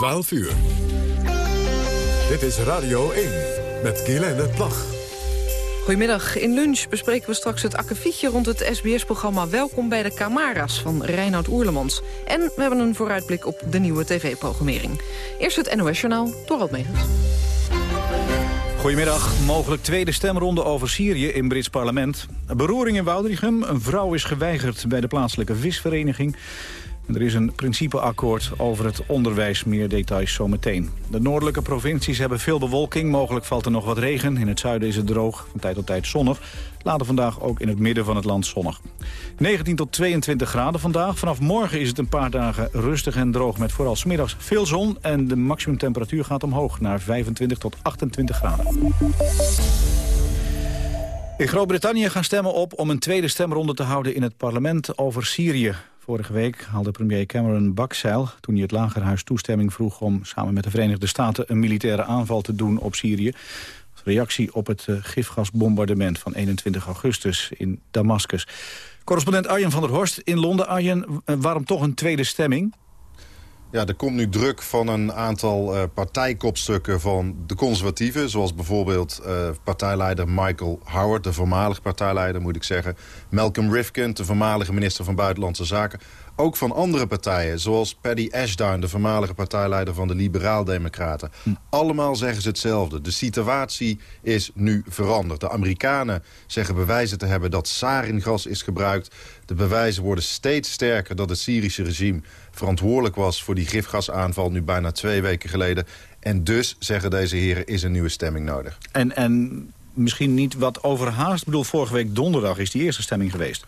12 uur. Dit is Radio 1 met Guylaine Plag. Goedemiddag. In lunch bespreken we straks het akkefietje rond het SBS-programma Welkom bij de Camara's van Reinoud Oerlemans. En we hebben een vooruitblik op de nieuwe tv-programmering. Eerst het NOS-journaal, Dorald Megens. Goedemiddag. Mogelijk tweede stemronde over Syrië in Brits parlement. Beroering in Woudrichem. Een vrouw is geweigerd bij de plaatselijke visvereniging. Er is een principeakkoord over het onderwijs. Meer details zometeen. De noordelijke provincies hebben veel bewolking. Mogelijk valt er nog wat regen. In het zuiden is het droog, van tijd tot tijd zonnig. Later vandaag ook in het midden van het land zonnig. 19 tot 22 graden vandaag. Vanaf morgen is het een paar dagen rustig en droog... met vooral smiddags veel zon. En de maximumtemperatuur gaat omhoog naar 25 tot 28 graden. In Groot-Brittannië gaan stemmen op om een tweede stemronde te houden in het parlement over Syrië. Vorige week haalde premier Cameron bakzeil toen hij het Lagerhuis toestemming vroeg om samen met de Verenigde Staten een militaire aanval te doen op Syrië. Als reactie op het uh, gifgasbombardement van 21 augustus in Damascus. Correspondent Arjen van der Horst in Londen. Arjen, uh, waarom toch een tweede stemming? Ja, er komt nu druk van een aantal uh, partijkopstukken van de conservatieven. Zoals bijvoorbeeld uh, partijleider Michael Howard, de voormalige partijleider moet ik zeggen. Malcolm Rifkin, de voormalige minister van Buitenlandse Zaken. Ook van andere partijen, zoals Paddy Ashdown, de voormalige partijleider van de Liberaal-Democraten. Hm. Allemaal zeggen ze hetzelfde. De situatie is nu veranderd. De Amerikanen zeggen bewijzen te hebben dat saringas is gebruikt. De bewijzen worden steeds sterker dat het Syrische regime verantwoordelijk was... voor die gifgasaanval nu bijna twee weken geleden. En dus, zeggen deze heren, is een nieuwe stemming nodig. En, en misschien niet wat overhaast? Ik bedoel, vorige week donderdag is die eerste stemming geweest.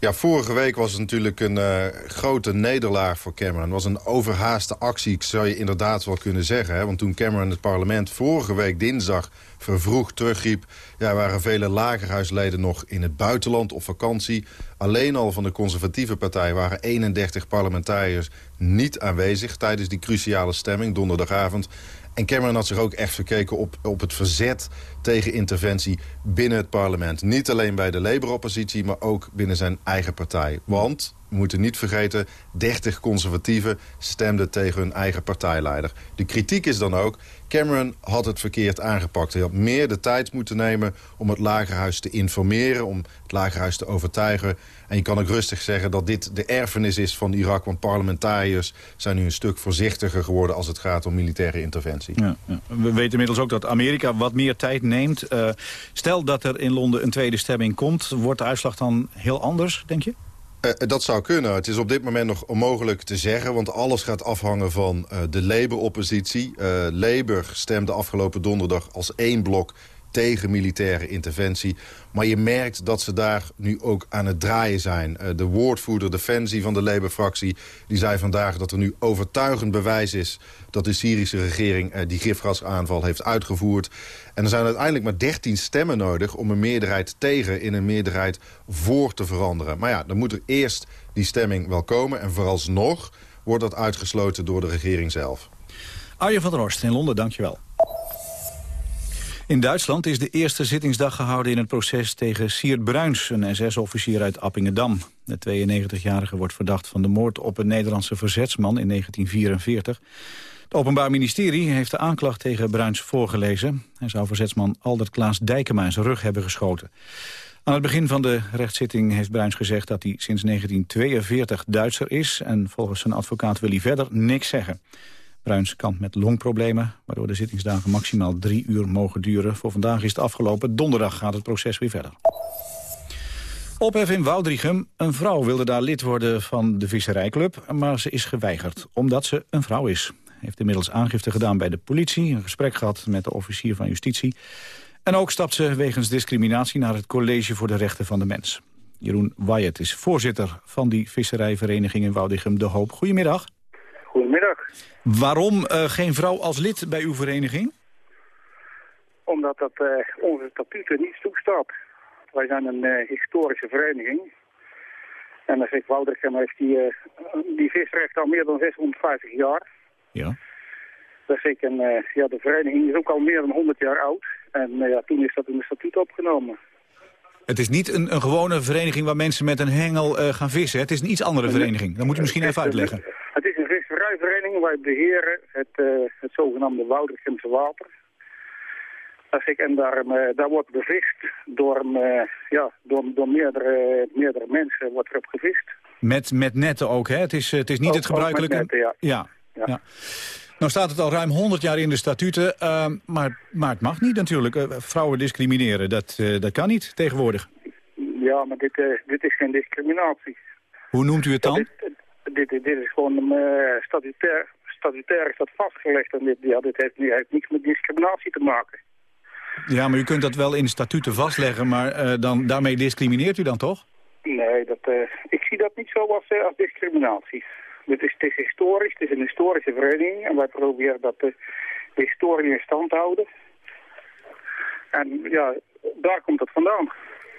Ja, vorige week was het natuurlijk een uh, grote nederlaag voor Cameron. Het was een overhaaste actie, zou je inderdaad wel kunnen zeggen. Hè? Want toen Cameron het parlement vorige week dinsdag vervroegd terugriep... Ja, waren vele lagerhuisleden nog in het buitenland op vakantie. Alleen al van de conservatieve partij waren 31 parlementariërs niet aanwezig... tijdens die cruciale stemming donderdagavond. En Cameron had zich ook echt verkeken op, op het verzet tegen interventie binnen het parlement. Niet alleen bij de Labour-oppositie, maar ook binnen zijn eigen partij. Want, moeten niet vergeten, 30 conservatieven stemden tegen hun eigen partijleider. De kritiek is dan ook, Cameron had het verkeerd aangepakt. Hij had meer de tijd moeten nemen om het lagerhuis te informeren... om het lagerhuis te overtuigen. En je kan ook rustig zeggen dat dit de erfenis is van Irak... want parlementariërs zijn nu een stuk voorzichtiger geworden... als het gaat om militaire interventie. Ja, ja. We weten inmiddels ook dat Amerika wat meer tijd neemt. Uh, stel dat er in Londen een tweede stemming komt... wordt de uitslag dan heel anders, denk je? Uh, dat zou kunnen. Het is op dit moment nog onmogelijk te zeggen... want alles gaat afhangen van uh, de Labour-oppositie. Uh, Labour stemde afgelopen donderdag als één blok tegen militaire interventie. Maar je merkt dat ze daar nu ook aan het draaien zijn. Uh, de woordvoerder Defensie van de Labour-fractie... die zei vandaag dat er nu overtuigend bewijs is... dat de Syrische regering uh, die gifgasaanval heeft uitgevoerd. En er zijn uiteindelijk maar 13 stemmen nodig... om een meerderheid tegen in een meerderheid voor te veranderen. Maar ja, dan moet er eerst die stemming wel komen. En vooralsnog wordt dat uitgesloten door de regering zelf. Arjen van der Horst in Londen, dankjewel. In Duitsland is de eerste zittingsdag gehouden in het proces tegen Siert Bruins, een SS-officier uit Appingedam. De 92-jarige wordt verdacht van de moord op een Nederlandse verzetsman in 1944. Het Openbaar Ministerie heeft de aanklacht tegen Bruins voorgelezen. Hij zou verzetsman Aldert Klaas Dijkema in zijn rug hebben geschoten. Aan het begin van de rechtszitting heeft Bruins gezegd dat hij sinds 1942 Duitser is... en volgens zijn advocaat wil hij verder niks zeggen. Bruins kampt met longproblemen, waardoor de zittingsdagen maximaal drie uur mogen duren. Voor vandaag is het afgelopen. Donderdag gaat het proces weer verder. Ophef in Woudrichem. Een vrouw wilde daar lid worden van de visserijclub, maar ze is geweigerd, omdat ze een vrouw is. Heeft inmiddels aangifte gedaan bij de politie, een gesprek gehad met de officier van justitie. En ook stapt ze wegens discriminatie naar het College voor de Rechten van de Mens. Jeroen Wyatt is voorzitter van die visserijvereniging in Woudrichem De Hoop. Goedemiddag. Goedemiddag. Waarom uh, geen vrouw als lid bij uw vereniging? Omdat dat uh, onze statuten niet toestaat. Wij zijn een uh, historische vereniging. En als ik Woudrichem heeft die, die visrecht al meer dan 650 jaar. Ja. Dus ik en, ja, de vereniging is ook al meer dan 100 jaar oud. En ja, toen is dat in de statuut opgenomen. Het is niet een, een gewone vereniging waar mensen met een hengel gaan vissen. Het is een iets andere vereniging. Dat moet u misschien even uitleggen. Het visserijvereniging. Wij beheren het, het zogenaamde Woudrichense water. En daar, daar wordt bevist door, ja, door, door meerdere, meerdere mensen wordt erop gevist. Met, met netten ook, hè? Het is, het is niet het gebruikelijke... Netten, ja. ja. ja. Nou staat het al ruim 100 jaar in de statuten, uh, maar, maar het mag niet natuurlijk. Uh, vrouwen discrimineren, dat, uh, dat kan niet tegenwoordig. Ja, maar dit, dit is geen discriminatie. Hoe noemt u het dan? Dit, dit, dit, is gewoon statutair, statutair is dat vastgelegd. En dit, ja, dit heeft, heeft niets met discriminatie te maken. Ja, maar u kunt dat wel in de statuten vastleggen, maar dan, daarmee discrimineert u dan toch? Nee, dat, ik zie dat niet zo als, als discriminatie. Het is, het is historisch, het is een historische vereniging en wij proberen dat de, de historie in stand te houden. En ja, daar komt het vandaan.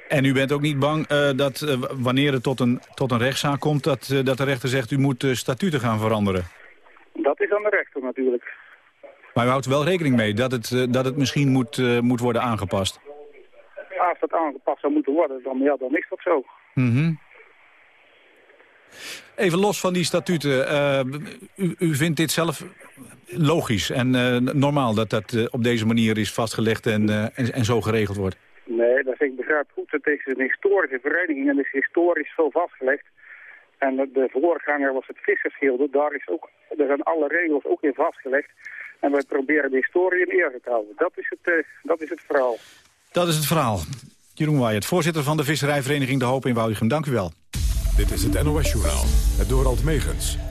En u bent ook niet bang uh, dat uh, wanneer het tot een, tot een rechtszaak komt... dat, uh, dat de rechter zegt u moet statuten gaan veranderen? Dat is aan de rechter natuurlijk. Maar u houdt wel rekening mee dat het, dat het misschien moet, moet worden aangepast? Als het aangepast zou moeten worden, dan, ja, dan is dat zo. Mm Even los van die statuten. U, u, vindt dit zelf logisch en normaal dat dat op deze manier is vastgelegd en, en, en, zo geregeld wordt? Nee, dat ik begrijp goed. Het is een historische vereniging en is historisch zo vastgelegd. En de voorganger was het vissersgilde. Daar, is ook, daar zijn alle regels ook in vastgelegd. En wij proberen de historie in ere te houden. Dat is het, dat is het verhaal. Dat is het verhaal. Jeroen Waaiert, voorzitter van de visserijvereniging De Hoop in Woudichem. Dank u wel. Dit is het NOS-journaal, het Dorald Megens.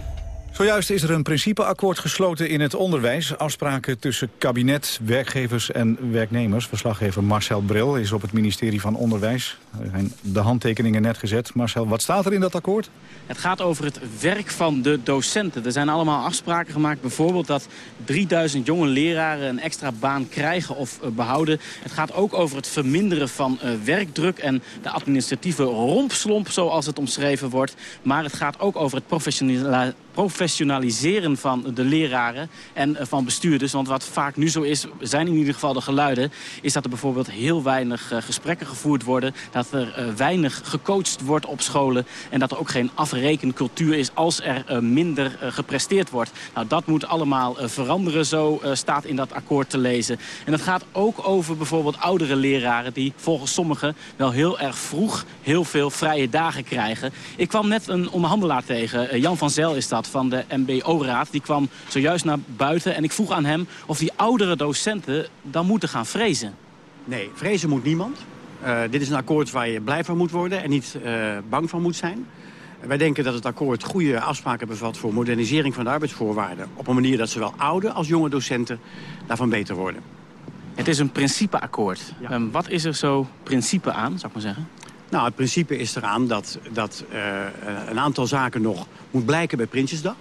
Zojuist is er een principeakkoord gesloten in het onderwijs. Afspraken tussen kabinet, werkgevers en werknemers. Verslaggever Marcel Bril is op het ministerie van Onderwijs. Er zijn de handtekeningen net gezet. Marcel, wat staat er in dat akkoord? Het gaat over het werk van de docenten. Er zijn allemaal afspraken gemaakt. Bijvoorbeeld dat 3000 jonge leraren een extra baan krijgen of eh, behouden. Het gaat ook over het verminderen van uh, werkdruk en de administratieve rompslomp, zoals het omschreven wordt. Maar het gaat ook over het professionaliseren professionaliseren van de leraren en eh, van bestuurders. Want wat vaak nu zo is, zijn in ieder geval de geluiden... is dat er bijvoorbeeld heel weinig uh, gesprekken gevoerd worden... dat er uh, weinig gecoacht wordt op scholen... en dat er ook geen afrekencultuur is als er minder gepresteerd wordt. Nou, dat moet allemaal veranderen, zo staat in dat akkoord te lezen. En dat gaat ook over bijvoorbeeld oudere leraren... die volgens sommigen wel heel erg vroeg heel veel vrije dagen krijgen. Ik kwam net een onderhandelaar tegen, Jan van Zel is dat van de MBO-raad. Die kwam zojuist naar buiten en ik vroeg aan hem of die oudere docenten dan moeten gaan vrezen. Nee, vrezen moet niemand. Uh, dit is een akkoord waar je blij van moet worden en niet uh, bang van moet zijn. Wij denken dat het akkoord goede afspraken bevat voor modernisering van de arbeidsvoorwaarden. Op een manier dat zowel oude als jonge docenten daarvan beter worden. Het is een principeakkoord. Ja. Um, wat is er zo principe aan, zou ik maar zeggen? Nou, het principe is eraan dat, dat uh, een aantal zaken nog moet blijken bij Prinsjesdag.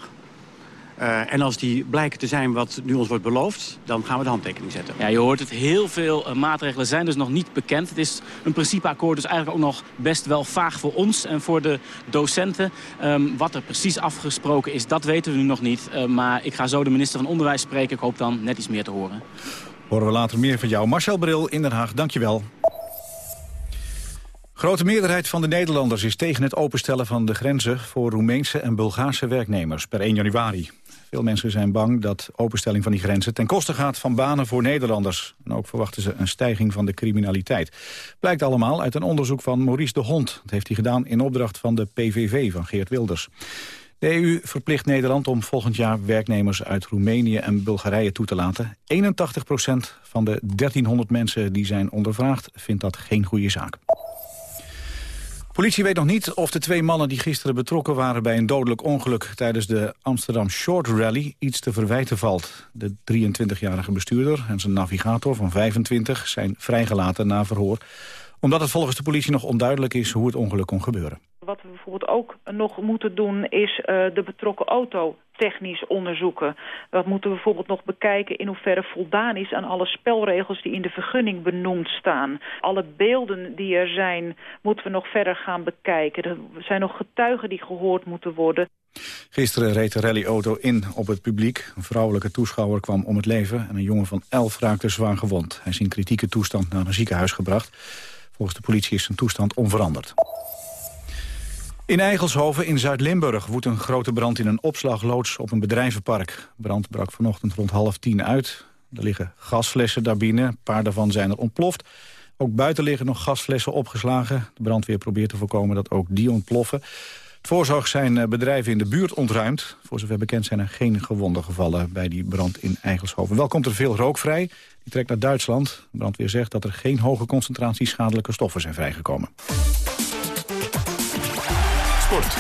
Uh, en als die blijken te zijn wat nu ons wordt beloofd, dan gaan we de handtekening zetten. Ja, je hoort het, heel veel uh, maatregelen zijn dus nog niet bekend. Het is een principeakkoord, dus eigenlijk ook nog best wel vaag voor ons en voor de docenten. Um, wat er precies afgesproken is, dat weten we nu nog niet. Uh, maar ik ga zo de minister van Onderwijs spreken. Ik hoop dan net iets meer te horen. Horen we later meer van jou. Marcel Bril in Den Haag, dankjewel. Grote meerderheid van de Nederlanders is tegen het openstellen van de grenzen voor Roemeense en Bulgaarse werknemers per 1 januari. Veel mensen zijn bang dat openstelling van die grenzen ten koste gaat van banen voor Nederlanders. En ook verwachten ze een stijging van de criminaliteit. Blijkt allemaal uit een onderzoek van Maurice de Hond. Dat heeft hij gedaan in opdracht van de PVV van Geert Wilders. De EU verplicht Nederland om volgend jaar werknemers uit Roemenië en Bulgarije toe te laten. 81% van de 1300 mensen die zijn ondervraagd vindt dat geen goede zaak. Politie weet nog niet of de twee mannen die gisteren betrokken waren... bij een dodelijk ongeluk tijdens de Amsterdam Short Rally iets te verwijten valt. De 23-jarige bestuurder en zijn navigator van 25 zijn vrijgelaten na verhoor omdat het volgens de politie nog onduidelijk is hoe het ongeluk kon gebeuren. Wat we bijvoorbeeld ook nog moeten doen is uh, de betrokken auto technisch onderzoeken. We moeten bijvoorbeeld nog bekijken in hoeverre voldaan is aan alle spelregels die in de vergunning benoemd staan. Alle beelden die er zijn moeten we nog verder gaan bekijken. Er zijn nog getuigen die gehoord moeten worden. Gisteren reed de rallyauto in op het publiek. Een vrouwelijke toeschouwer kwam om het leven en een jongen van 11 raakte zwaar gewond. Hij is in kritieke toestand naar een ziekenhuis gebracht. Volgens de politie is zijn toestand onveranderd. In Eigelshoven in Zuid-Limburg woedt een grote brand in een opslagloods op een bedrijvenpark. brand brak vanochtend rond half tien uit. Er liggen gasflessen daar binnen, een paar daarvan zijn er ontploft. Ook buiten liggen nog gasflessen opgeslagen. De brandweer probeert te voorkomen dat ook die ontploffen. Het voorzorg zijn eh, bedrijven in de buurt ontruimd. Voor zover bekend zijn er geen gewonden gevallen bij die brand in Eigelshoven. Wel komt er veel rook vrij. Die trekt naar Duitsland. De brandweer zegt dat er geen hoge concentraties schadelijke stoffen zijn vrijgekomen. Sport.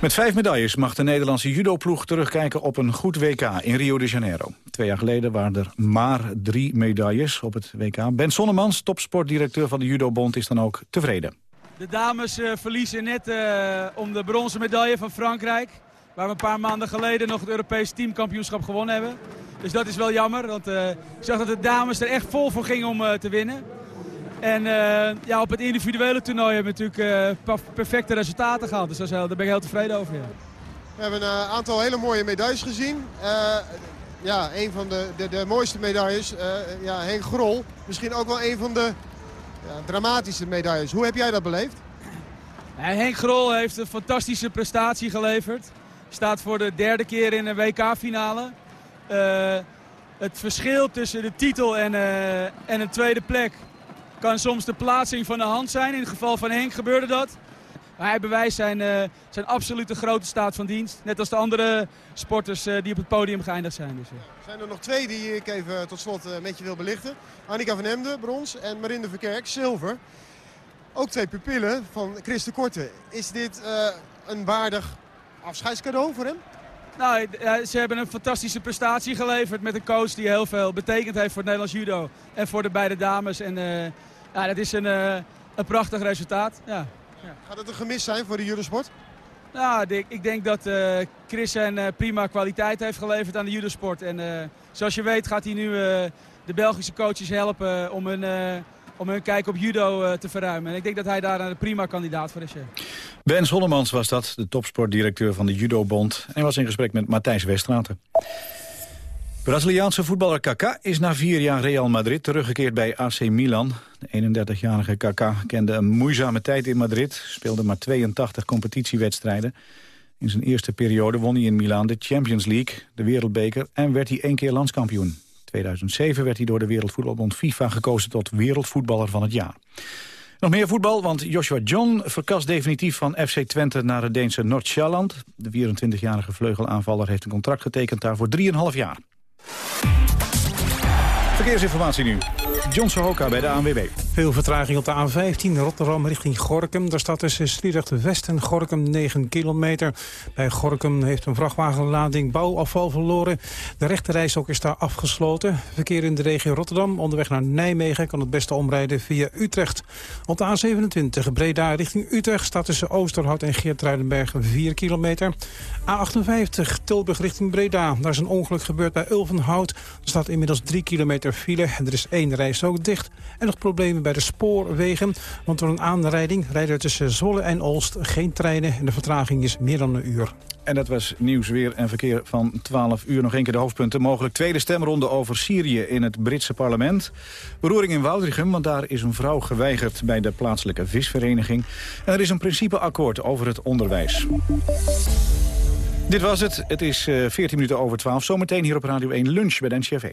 Met vijf medailles mag de Nederlandse judoploeg terugkijken op een goed WK in Rio de Janeiro. Twee jaar geleden waren er maar drie medailles op het WK. Ben Sonnemans, topsportdirecteur van de judobond, is dan ook tevreden. De dames uh, verliezen net uh, om de bronzen medaille van Frankrijk. Waar we een paar maanden geleden nog het Europees teamkampioenschap gewonnen hebben. Dus dat is wel jammer, want uh, ik zag dat de dames er echt vol voor gingen om te winnen. En uh, ja, op het individuele toernooi hebben we natuurlijk uh, perfecte resultaten gehad. Dus daar ben ik heel tevreden over. Ja. We hebben een uh, aantal hele mooie medailles gezien. ja, een van de, de, de mooiste medailles, ja, Henk Grol. Misschien ook wel een van de ja, dramatische medailles. Hoe heb jij dat beleefd? Henk Grol heeft een fantastische prestatie geleverd. Staat voor de derde keer in een WK-finale. het verschil tussen de titel en, en een tweede plek kan soms de plaatsing van de hand zijn. In het geval van Henk gebeurde dat. Maar hij bewijst zijn, uh, zijn absolute grote staat van dienst. Net als de andere sporters uh, die op het podium geëindigd zijn. Dus, uh. Zijn er nog twee die ik even tot slot met je wil belichten. Annika van Hemden, brons. En Marinde Verkerk, zilver. Ook twee pupillen van Chris de Korte. Is dit een waardig afscheidscadeau voor hem? Nou, ze hebben een fantastische prestatie geleverd met een coach die heel veel betekend heeft voor het Nederlands judo. En voor de beide dames. En ja, dat is een, uh, een prachtig resultaat. Ja. Ja. Gaat het een gemis zijn voor de judosport? Nou, ik, ik denk dat uh, Chris een prima kwaliteit heeft geleverd aan de judosport. En zoals je weet gaat hij nu de Belgische coaches helpen om hun, om hun kijk op judo te verruimen. En ik denk dat hij daar een prima kandidaat voor is. Ben Zonnemans was dat, de topsportdirecteur van de Judobond. En was in gesprek met Matthijs Westraten. Braziliaanse voetballer Kaká is na vier jaar Real Madrid teruggekeerd bij AC Milan. De 31-jarige Kaká kende een moeizame tijd in Madrid, speelde maar 82 competitiewedstrijden. In zijn eerste periode won hij in Milan de Champions League, de wereldbeker en werd hij één keer landskampioen. In 2007 werd hij door de Wereldvoetbalbond FIFA gekozen tot wereldvoetballer van het jaar. Nog meer voetbal, want Joshua John verkast definitief van FC Twente naar het Deense Noord-Sjælland. De 24-jarige vleugelaanvaller heeft een contract getekend daar voor 3,5 jaar. Verkeersinformatie nu. John Sohoka bij de ANWB. Veel vertraging op de A15 Rotterdam richting Gorkum. Daar staat tussen Sliedrecht West en Gorkum 9 kilometer. Bij Gorkum heeft een vrachtwagenlading bouwafval verloren. De rechterrijstok is daar afgesloten. Verkeer in de regio Rotterdam onderweg naar Nijmegen... kan het beste omrijden via Utrecht. Op de A27 Breda richting Utrecht staat tussen Oosterhout en Geertruidenberg 4 kilometer. A58 Tilburg richting Breda. Daar is een ongeluk gebeurd bij Ulvenhout. Er staat inmiddels 3 kilometer file en er is één reis ook dicht. En nog problemen bij de spoorwegen. Want door een aanrijding rijden tussen Zwolle en Olst geen treinen. En de vertraging is meer dan een uur. En dat was nieuws, weer en verkeer van 12 uur. Nog één keer de hoofdpunten. Mogelijk tweede stemronde over Syrië in het Britse parlement. Beroering in Woudrichem, want daar is een vrouw geweigerd... bij de plaatselijke visvereniging. En er is een principeakkoord over het onderwijs. Dit was het. Het is 14 eh, minuten over 12. Zometeen hier op Radio 1 lunch bij de NCRV.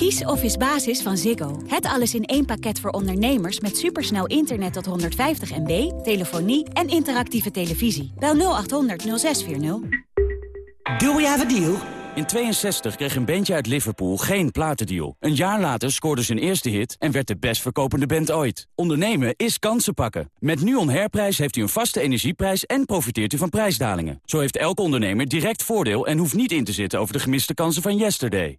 Kies Office Basis van Ziggo. Het alles in één pakket voor ondernemers met supersnel internet tot 150 MB, telefonie en interactieve televisie. Bel 0800 0640. Do we have a deal? In 62 kreeg een bandje uit Liverpool geen platendeal. Een jaar later scoorde zijn eerste hit en werd de best verkopende band ooit. Ondernemen is kansen pakken. Met NUON Herprijs heeft u een vaste energieprijs en profiteert u van prijsdalingen. Zo heeft elke ondernemer direct voordeel en hoeft niet in te zitten over de gemiste kansen van yesterday.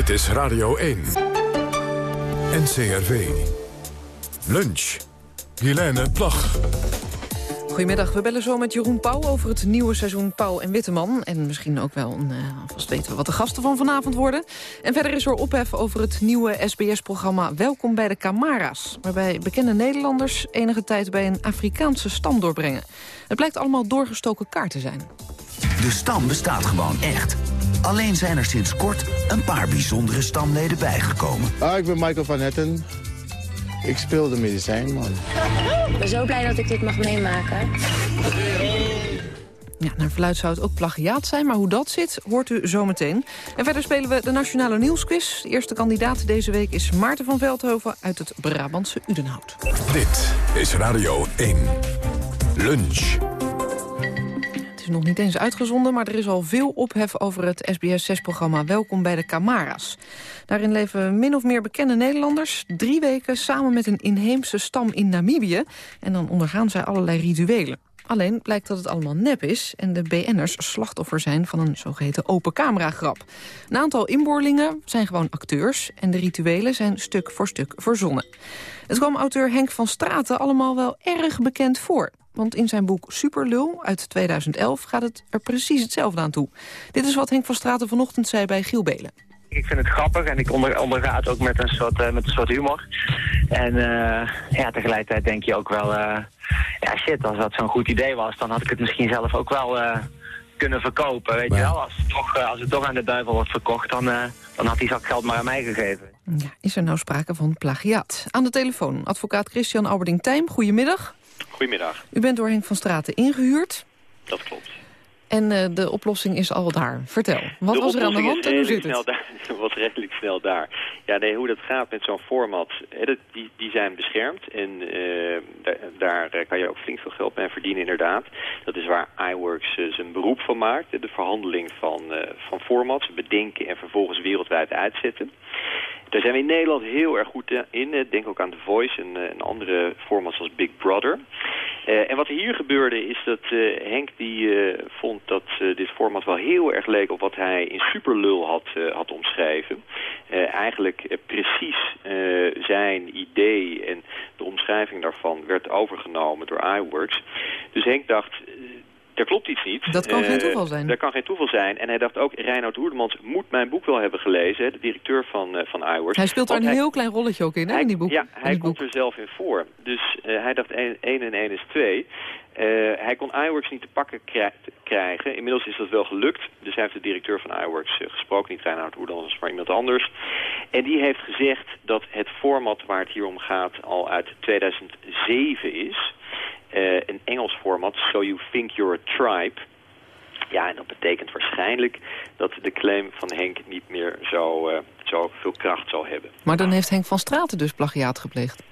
Dit is Radio 1. NCRV. Lunch. Helene Plag. Goedemiddag, we bellen zo met Jeroen Pauw over het nieuwe seizoen Pauw en Witteman. En misschien ook wel, een, uh, alvast weten we wat de gasten van vanavond worden. En verder is er ophef over het nieuwe SBS-programma Welkom bij de Camara's. Waarbij bekende Nederlanders enige tijd bij een Afrikaanse stam doorbrengen. Het blijkt allemaal doorgestoken kaart te zijn. De stam bestaat gewoon echt. Alleen zijn er sinds kort een paar bijzondere stamleden bijgekomen. Ah, ik ben Michael van Hetten. Ik speel de medicijnman. Ik ben zo blij dat ik dit mag meemaken. Ja, naar verluid zou het ook plagiaat zijn, maar hoe dat zit, hoort u zometeen. En verder spelen we de Nationale Nieuwsquiz. De eerste kandidaat deze week is Maarten van Veldhoven uit het Brabantse Udenhout. Dit is Radio 1. Lunch nog niet eens uitgezonden... maar er is al veel ophef over het SBS6-programma Welkom bij de Camara's. Daarin leven min of meer bekende Nederlanders... drie weken samen met een inheemse stam in Namibië... en dan ondergaan zij allerlei rituelen. Alleen blijkt dat het allemaal nep is en de BN'ers slachtoffer zijn van een zogeheten open camera grap. Een aantal inboorlingen zijn gewoon acteurs en de rituelen zijn stuk voor stuk verzonnen. Het kwam auteur Henk van Straten allemaal wel erg bekend voor. Want in zijn boek Superlul uit 2011 gaat het er precies hetzelfde aan toe. Dit is wat Henk van Straten vanochtend zei bij Giel Belen. Ik vind het grappig en ik onder, onderga het ook met een soort, uh, met een soort humor. En uh, ja, tegelijkertijd denk je ook wel... Uh, ja, shit, als dat zo'n goed idee was... dan had ik het misschien zelf ook wel kunnen verkopen, weet je wel. Als het, toch, als het toch aan de duivel wordt verkocht... dan, dan had die zak geld maar aan mij gegeven. Ja, is er nou sprake van plagiaat? Aan de telefoon, advocaat Christian Alberding-Tijm. Goedemiddag. Goedemiddag. U bent door Henk van Straten ingehuurd. Dat klopt. En uh, de oplossing is al daar. Vertel, wat de was er aan de hand en hoe zit het? Daar, was redelijk snel daar. Ja, nee, hoe dat gaat met zo'n format, die, die zijn beschermd. En uh, daar, daar, kan je ook flink veel geld mee verdienen, inderdaad. Dat is waar iWorks uh, zijn beroep van maakt. De verhandeling van, van formats, bedenken en vervolgens wereldwijd uitzetten. Daar zijn we in Nederland heel erg goed in. Denk ook aan The Voice en, en andere formats als Big Brother. En wat er hier gebeurde is dat Henk die vond dat dit format wel heel erg leek op wat hij in Superlul had, had omschreven. eigenlijk precies zijn idee en de omschrijving daarvan werd overgenomen door iWorks. Dus Henk dacht, er klopt iets niet. Dat kan geen toeval zijn. Dat kan geen toeval zijn. En hij dacht ook, Reinoud Hoerdemans moet mijn boek wel hebben gelezen. De directeur van, uh, van iWorks. Hij speelt er een heel klein rolletje ook in, hè, in die boek. Ja, hij komt er zelf in voor. Dus uh, hij dacht 1 en 1 is 2. Uh, hij kon iWorks niet te pakken krijgen. Inmiddels is dat wel gelukt. Dus hij heeft de directeur van iWorks gesproken. Niet Reinoud Hoerdemans, maar iemand anders. En die heeft gezegd dat het format waar het hier om gaat al uit 2007 is. Uh, een Engels format, So You Think You're a Tribe. Ja, en dat betekent waarschijnlijk dat de claim van Henk niet meer zo, uh, zo veel kracht zal hebben. Maar dan heeft Henk van Straten dus plagiaat gepleegd?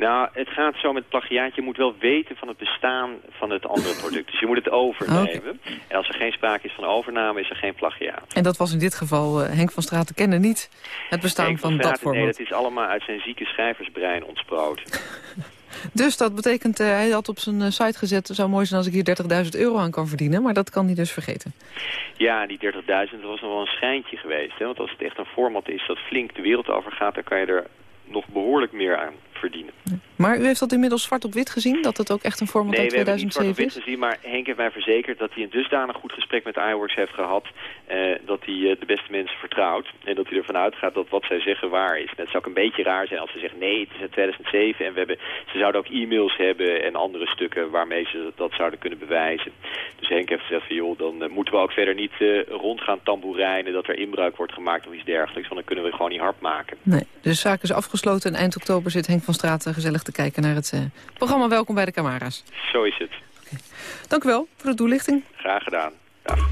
Nou, het gaat zo met plagiaat. Je moet wel weten van het bestaan van het andere product. Dus je moet het overnemen. Okay. En als er geen sprake is van overname, is er geen plagiaat. En dat was in dit geval, uh, Henk van Straten kende niet het bestaan Henk van, van dat format. Nee, dat is allemaal uit zijn zieke schrijversbrein ontsproten. Dus dat betekent, uh, hij had op zijn uh, site gezet... zou mooi zijn als ik hier 30.000 euro aan kan verdienen. Maar dat kan hij dus vergeten. Ja, die 30.000 was nog wel een schijntje geweest. Hè? Want als het echt een format is dat flink de wereld over gaat... dan kan je er nog behoorlijk meer aan verdienen. Maar u heeft dat inmiddels zwart op wit gezien, dat het ook echt een format nee, uit we hebben het niet 2007 zwart op wit gezien, maar Henk heeft mij verzekerd dat hij een dusdanig goed gesprek met iWorks heeft gehad, eh, dat hij eh, de beste mensen vertrouwt en dat hij ervan uitgaat dat wat zij zeggen waar is. Het zou ook een beetje raar zijn als ze zeggen nee, het is uit 2007 en we hebben, ze zouden ook e-mails hebben en andere stukken waarmee ze dat zouden kunnen bewijzen. Dus Henk heeft gezegd van joh, dan eh, moeten we ook verder niet eh, rond gaan tamboerijnen dat er inbruik wordt gemaakt of iets dergelijks, want dan kunnen we gewoon niet hard maken. Nee, de zaak is afgesloten en eind oktober zit Henk van Straten gezellig te kijken naar het eh, programma Welkom bij de Camara's. Zo is het. Dank u wel voor de toelichting. Graag gedaan. Dag.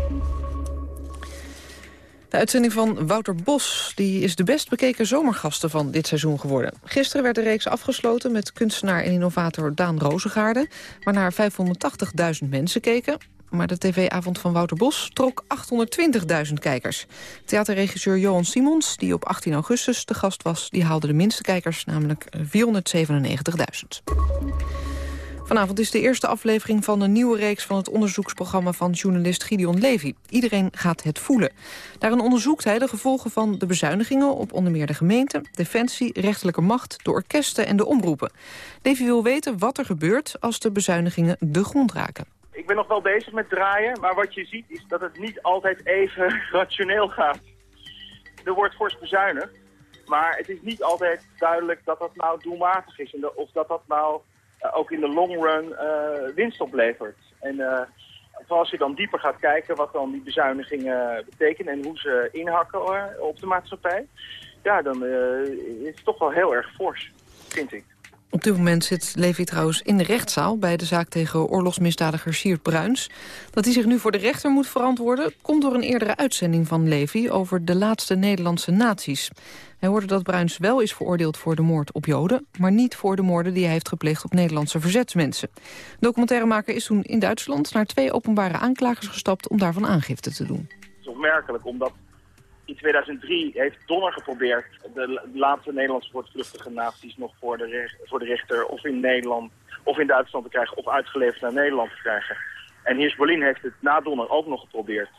De uitzending van Wouter Bos die is de best bekeken zomergasten van dit seizoen geworden. Gisteren werd de reeks afgesloten met kunstenaar en innovator Daan Rozengaarde... waarnaar 580.000 mensen keken. Maar de tv-avond van Wouter Bos trok 820.000 kijkers. Theaterregisseur Johan Simons, die op 18 augustus de gast was... die haalde de minste kijkers, namelijk 497.000. Vanavond is de eerste aflevering van een nieuwe reeks van het onderzoeksprogramma van journalist Gideon Levy. Iedereen gaat het voelen. Daarin onderzoekt hij de gevolgen van de bezuinigingen op onder meer de gemeente, defensie, rechterlijke macht, de orkesten en de omroepen. Levy wil weten wat er gebeurt als de bezuinigingen de grond raken. Ik ben nog wel bezig met draaien, maar wat je ziet is dat het niet altijd even rationeel gaat. Er wordt fors bezuinigd, maar het is niet altijd duidelijk dat dat nou doelmatig is. Of dat dat nou eh, ook in de long run eh, winst oplevert. En eh, als je dan dieper gaat kijken wat dan die bezuinigingen betekenen en hoe ze inhakken op de maatschappij. Ja, dan is het toch wel heel erg fors, vind ik. Op dit moment zit Levy trouwens in de rechtszaal... bij de zaak tegen oorlogsmisdadiger Siert Bruins. Dat hij zich nu voor de rechter moet verantwoorden... komt door een eerdere uitzending van Levy... over de laatste Nederlandse nazi's. Hij hoorde dat Bruins wel is veroordeeld voor de moord op Joden... maar niet voor de moorden die hij heeft gepleegd op Nederlandse verzetsmensen. De documentairemaker is toen in Duitsland... naar twee openbare aanklagers gestapt om daarvan aangifte te doen. Het is opmerkelijk, omdat in 2003 heeft Donner geprobeerd de la- laatste Nederlandse voortvluchtige naties nog voor de, voor de rechter of in Nederland of in Duitsland te krijgen of uitgeleverd naar Nederland te krijgen. En Heers Berlin heeft het na Donner ook nog geprobeerd.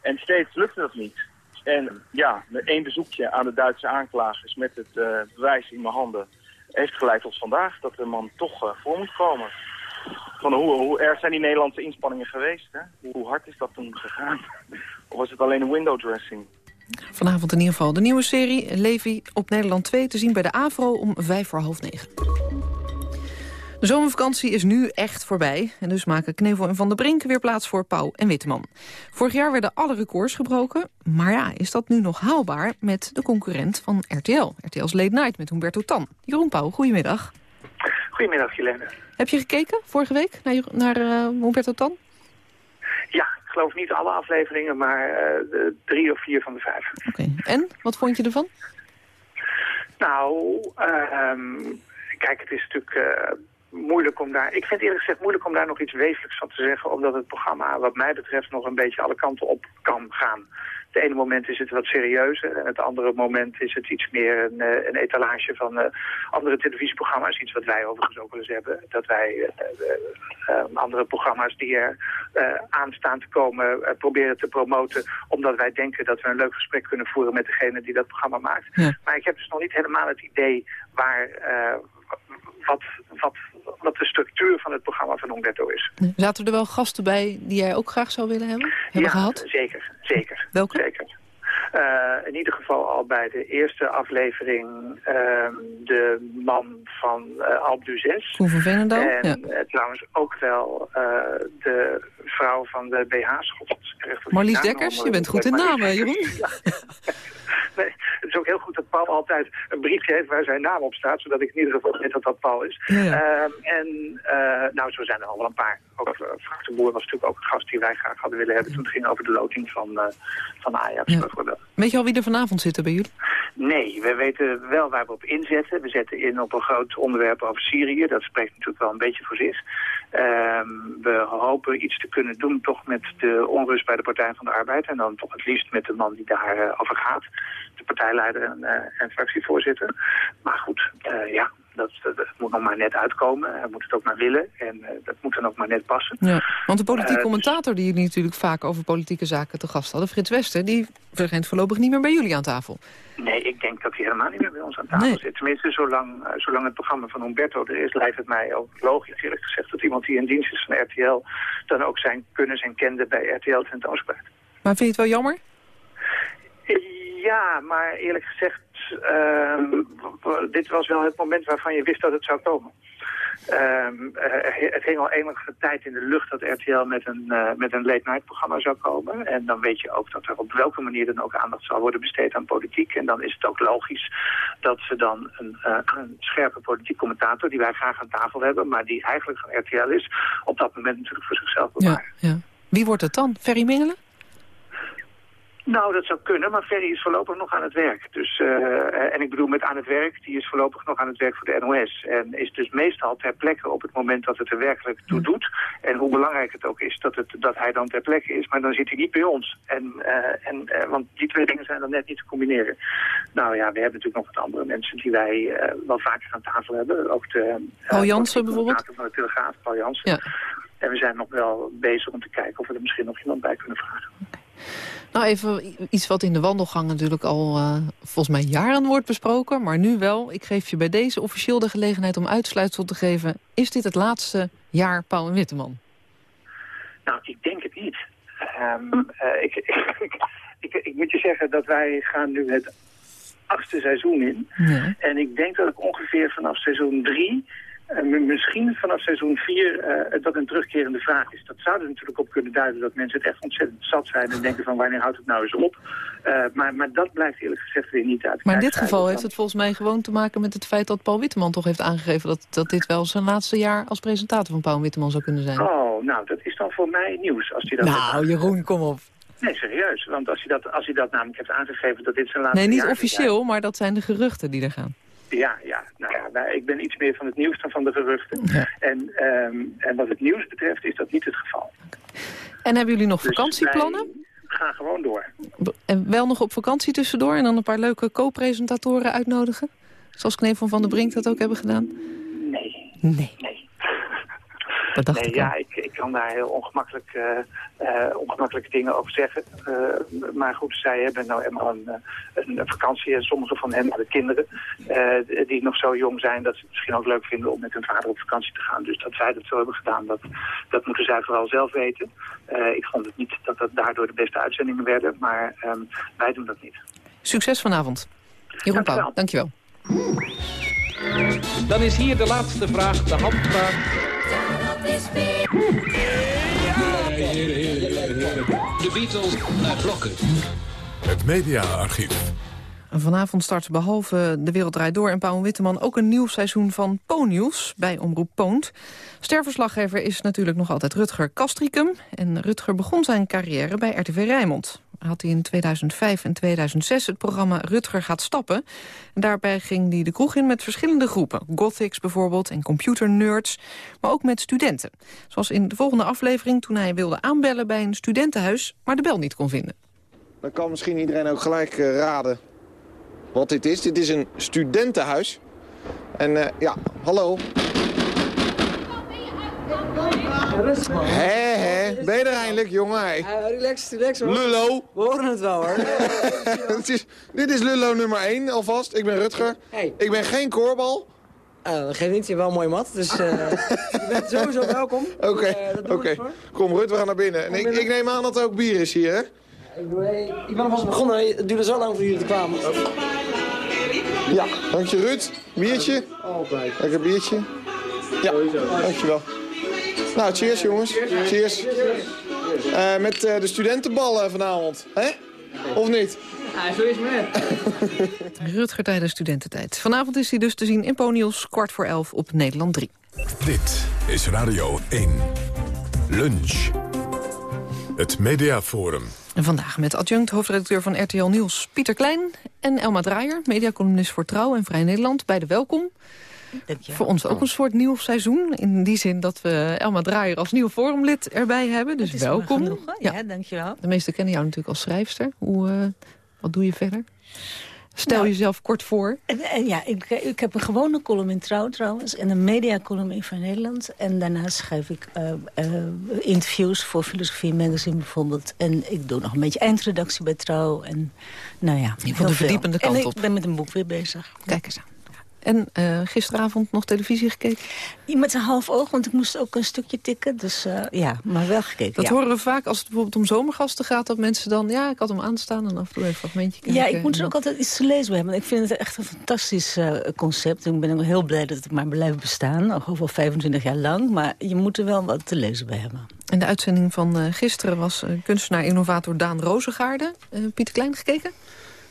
En steeds lukte dat niet. En ja, één bezoekje aan de Duitse aanklagers met het eh, bewijs in mijn handen heeft geleid tot vandaag dat de man toch eh, voor moet komen. Van hoe, hoe erg zijn die Nederlandse inspanningen geweest? Hè? Hoe hard is dat toen gegaan? Of was het alleen een window dressing? Vanavond in ieder geval de nieuwe serie Levy op Nederland 2... te zien bij de AVRO om vijf voor half negen. De zomervakantie is nu echt voorbij. En dus maken Knevel en Van der Brink weer plaats voor Pauw en Witteman. Vorig jaar werden alle records gebroken. Maar ja, is dat nu nog haalbaar met de concurrent van RTL? RTL's Late Night met Humberto Tan. Jeroen Pauw, goedemiddag. Goedemiddag, Jelene. Heb je gekeken vorige week naar, naar eh, Humberto Tan? Ja, geloof niet alle afleveringen, maar eh, drie of vier van de vijf. En, wat vond je ervan? Nou, ehm, kijk, het is natuurlijk eh, moeilijk om daar... Ik vind eerlijk gezegd moeilijk om daar nog iets wezenlijks van te zeggen... omdat het programma wat mij betreft nog een beetje alle kanten op kan gaan. Het ene moment is het wat serieuzer en het andere moment is het iets meer een, eh, een etalage van eh, andere televisieprogramma's. Iets wat wij overigens ook wel eens hebben. Dat wij eh, andere programma's die er aan staan te komen proberen te promoten. Omdat wij denken dat we een leuk gesprek kunnen voeren met degene die dat programma maakt. Maar ik heb dus nog niet helemaal het idee waar, wat, wat, wat de structuur van het programma van Humberto is. Zaten er wel gasten bij die jij ook graag zou willen hebben? Hebben ja, gehad? zeker. Zeker. Welke? Zeker. Eh, in ieder geval al bij de eerste aflevering ehm, de man van uh, Alp d'Huez. Koen van Veenendaal? En Ja. eh, trouwens ook wel de vrouw van de BH-schot. Marlies Dekkers, je bent goed in namen, Jeroen. Nee, het is ook heel goed dat Paul altijd een briefje heeft waar zijn naam op staat, zodat ik in ieder geval weet dat dat Paul is. Ja. Ehm, en nou, zo zijn er al wel een paar. Ook Frank de Boer was natuurlijk ook een gast die wij graag hadden willen hebben toen het ging over de loting van, van Ajax Ja. Weet je al wie er vanavond zitten bij jullie? Nee, we weten wel waar we op inzetten. We zetten in op een groot onderwerp over Syrië. Dat spreekt natuurlijk wel een beetje voor zich. Ehm, we hopen iets te kunnen doen toch met de onrust bij de Partij van de Arbeid. En dan toch het liefst met de man die daarover over gaat. De partijleider en, eh, en fractievoorzitter. Maar goed, eh, ja, Dat, dat, moet nog maar net uitkomen. Hij moet het ook maar willen. En eh, dat moet dan ook maar net passen. Ja, want de politieke Eh, dus- commentator die jullie natuurlijk vaak over politieke zaken te gast hadden... Frits Wester, die verschijnt voorlopig niet meer bij jullie aan tafel. Nee, ik denk dat hij helemaal niet meer bij ons aan tafel zit. Tenminste, zolang, eh, zolang het programma van Humberto er is, lijkt het mij ook logisch, eerlijk gezegd, dat iemand die in dienst is van RTL dan ook zijn kennis en kende bij RTL tentoonspreidt. Maar vind je het wel jammer? Ja, maar eerlijk gezegd, dit was wel het moment waarvan je wist dat het zou komen. Ehm, eh, het hing al enige tijd in de lucht dat RTL met een, eh, met een late night programma zou komen. En dan weet je ook dat er op welke manier dan ook aandacht zal worden besteed aan politiek. En dan is het ook logisch dat ze dan een, eh, een scherpe politiek commentator, die wij graag aan tafel hebben, maar die eigenlijk van RTL is, op dat moment natuurlijk voor zichzelf bewaren. Ja, ja. Wie wordt het dan? Ferry Mingelen? Nou, dat zou kunnen, maar Ferry is voorlopig nog aan het werk. Dus, eh, en ik bedoel met aan het werk, die is voorlopig nog aan het werk voor de NOS. En is dus meestal ter plekke op het moment dat het er werkelijk toe doet. En hoe belangrijk het ook is dat, het, dat hij dan ter plekke is, maar dan zit hij niet bij ons. En, eh, en, eh, want die twee dingen zijn dan net niet te combineren. Nou ja, we hebben natuurlijk nog wat andere mensen die wij wel vaker aan tafel hebben. Ook de, Paul Jansen bijvoorbeeld? van de Telegraaf, Paul Jansen. Ja. En we zijn nog wel bezig om te kijken of we er misschien nog iemand bij kunnen vragen. Nou, even iets wat in de wandelgang natuurlijk al eh, volgens mij jaren wordt besproken. Maar nu wel. Ik geef je bij deze officieel de gelegenheid om uitsluitsel te geven. Is dit het laatste jaar Paul en Witteman? Nou, ik denk het niet. Ehm, eh, ik, ik, ik, ik moet je zeggen dat wij gaan nu het achtste seizoen in. Ja. En ik denk dat ik ongeveer vanaf seizoen drie, eh, misschien vanaf seizoen vier, eh, dat een terugkerende vraag is. Dat zou er natuurlijk op kunnen duiden dat mensen het echt ontzettend zat zijn en denken van wanneer houdt het nou eens op. Eh, maar, maar dat blijft eerlijk gezegd weer niet uit. Maar in dit geval heeft het volgens mij gewoon te maken met het feit dat Paul Witteman toch heeft aangegeven... dat, dat dit wel zijn laatste jaar als presentator van Paul Witteman zou kunnen zijn. Oh, nou, dat is dan voor mij nieuws als hij dat heeft nou, Jeroen, kom op. Nee, serieus. Want als hij dat, als hij dat namelijk heeft aangegeven dat dit zijn laatste Nee, niet jaar officieel, maar dat zijn de geruchten die er gaan. Ja, ja. Nou ja, ik ben iets meer van het nieuws dan van de geruchten. En, ehm, en wat het nieuws betreft is dat niet het geval. En hebben jullie nog Dus vakantieplannen? gaan gewoon door. En wel nog op vakantie tussendoor en dan een paar leuke co-presentatoren uitnodigen? Zoals Knevel van der Brink dat ook hebben gedaan? Nee. Nee. Dat dacht nee, ik ja, ik, ik kan daar heel ongemakkelijk, eh, eh, ongemakkelijke dingen over zeggen. Eh, maar goed, zij hebben nou eenmaal een, een, vakantie. En sommige van hen hebben kinderen eh, die nog zo jong zijn... dat ze het misschien ook leuk vinden om met hun vader op vakantie te gaan. Dus dat zij dat zo hebben gedaan, dat, dat moeten zij vooral zelf weten. Eh, ik vond het niet dat dat daardoor de beste uitzendingen werden. Maar ehm, wij doen dat niet. Succes vanavond. Jeroen Pauw, dankjewel. Dan is hier de laatste vraag, de handvraag. De Beatles naar blokken. Het mediaarchief. Vanavond start behalve De Wereld Draait Door en Pauw en Witteman... ook een nieuw seizoen van Po-nieuws bij Omroep Poont. Sterverslaggever is natuurlijk nog altijd Rutger Kastricum. En Rutger begon zijn carrière bij RTV Rijnmond. Had hij in 2005 en 2006 het programma Rutger gaat stappen. En daarbij ging hij de kroeg in met verschillende groepen. Gothics bijvoorbeeld en computernerds, maar ook met studenten. Zoals in de volgende aflevering toen hij wilde aanbellen bij een studentenhuis... maar de bel niet kon vinden. Dan kan misschien iedereen ook gelijk eh, raden wat dit is. Dit is een studentenhuis. En eh, ja, hallo. Hé, hé. Ben je er eindelijk, jongen? Hey. relax, relax hoor. Lullo. We horen het wel hoor. Het is, dit is Lullo nummer 1 alvast. Ik ben Rutger. Hey. Ik ben geen koorbal. Uh, dat geeft niet, je hebt wel een mooie mat, dus uh, je bent sowieso welkom. Oké, uh, oké. Okay. Kom Rut, we gaan naar binnen. En ik, ik, neem aan dat er ook bier is hier, hè? Ik, hey, ik ben alvast begonnen, het duurde zo lang voor jullie te kwamen. Ja, dankje Rut. Biertje? Altijd. Lekker biertje. Ja, dankjewel. Nou, cheers jongens. Cheers. cheers. Uh, met uh, de studentenballen vanavond, hè? Of niet? Ja, zo is het. Rutger tijdens studententijd. Vanavond is hij dus te zien in Poniels, kwart voor elf op Nederland 3. Dit is Radio 1. Lunch. Het Mediaforum. En vandaag met adjunct hoofdredacteur van RTL Nieuws Pieter Klein... en Elma Draaier, mediacolumnist voor Trouw en Vrij Nederland. Beide welkom. Voor ons ook een soort nieuw seizoen. In die zin dat we Elma Draaier als nieuw forumlid erbij hebben. Dus welkom. Genoegen, ja. ja, dankjewel. De meesten kennen jou natuurlijk als schrijfster. Hoe, uh, wat doe je verder? Stel Nou, jezelf kort voor. En, en ja, ik, ik heb een gewone column in Trouw trouwens. En een mediacolumn in Van Nederland. En daarnaast schrijf ik eh, eh, interviews voor Filosofie Magazine bijvoorbeeld. En ik doe nog een beetje eindredactie bij Trouw. En nou ja, de heel veel. verdiepende kant en op. ik ben met een boek weer bezig. Kijk eens aan. En eh, gisteravond nog televisie gekeken? Met een half oog, want ik moest ook een stukje tikken. Dus eh, ja, maar wel gekeken. Dat ja. horen we vaak als het bijvoorbeeld om zomergasten gaat... dat mensen dan, ja, ik had hem aanstaan en af en toe even een fragmentje kijken. Ja, ik moet er ook altijd iets te lezen bij hebben. Ik vind het echt een fantastisch eh, concept. Ik ben ook heel blij dat het maar blijft bestaan. Al wel 25 jaar lang. Maar je moet er wel wat te lezen bij hebben. En de uitzending van gisteren was kunstenaar-innovator Daan Rozengaarde. Pieter Klein gekeken?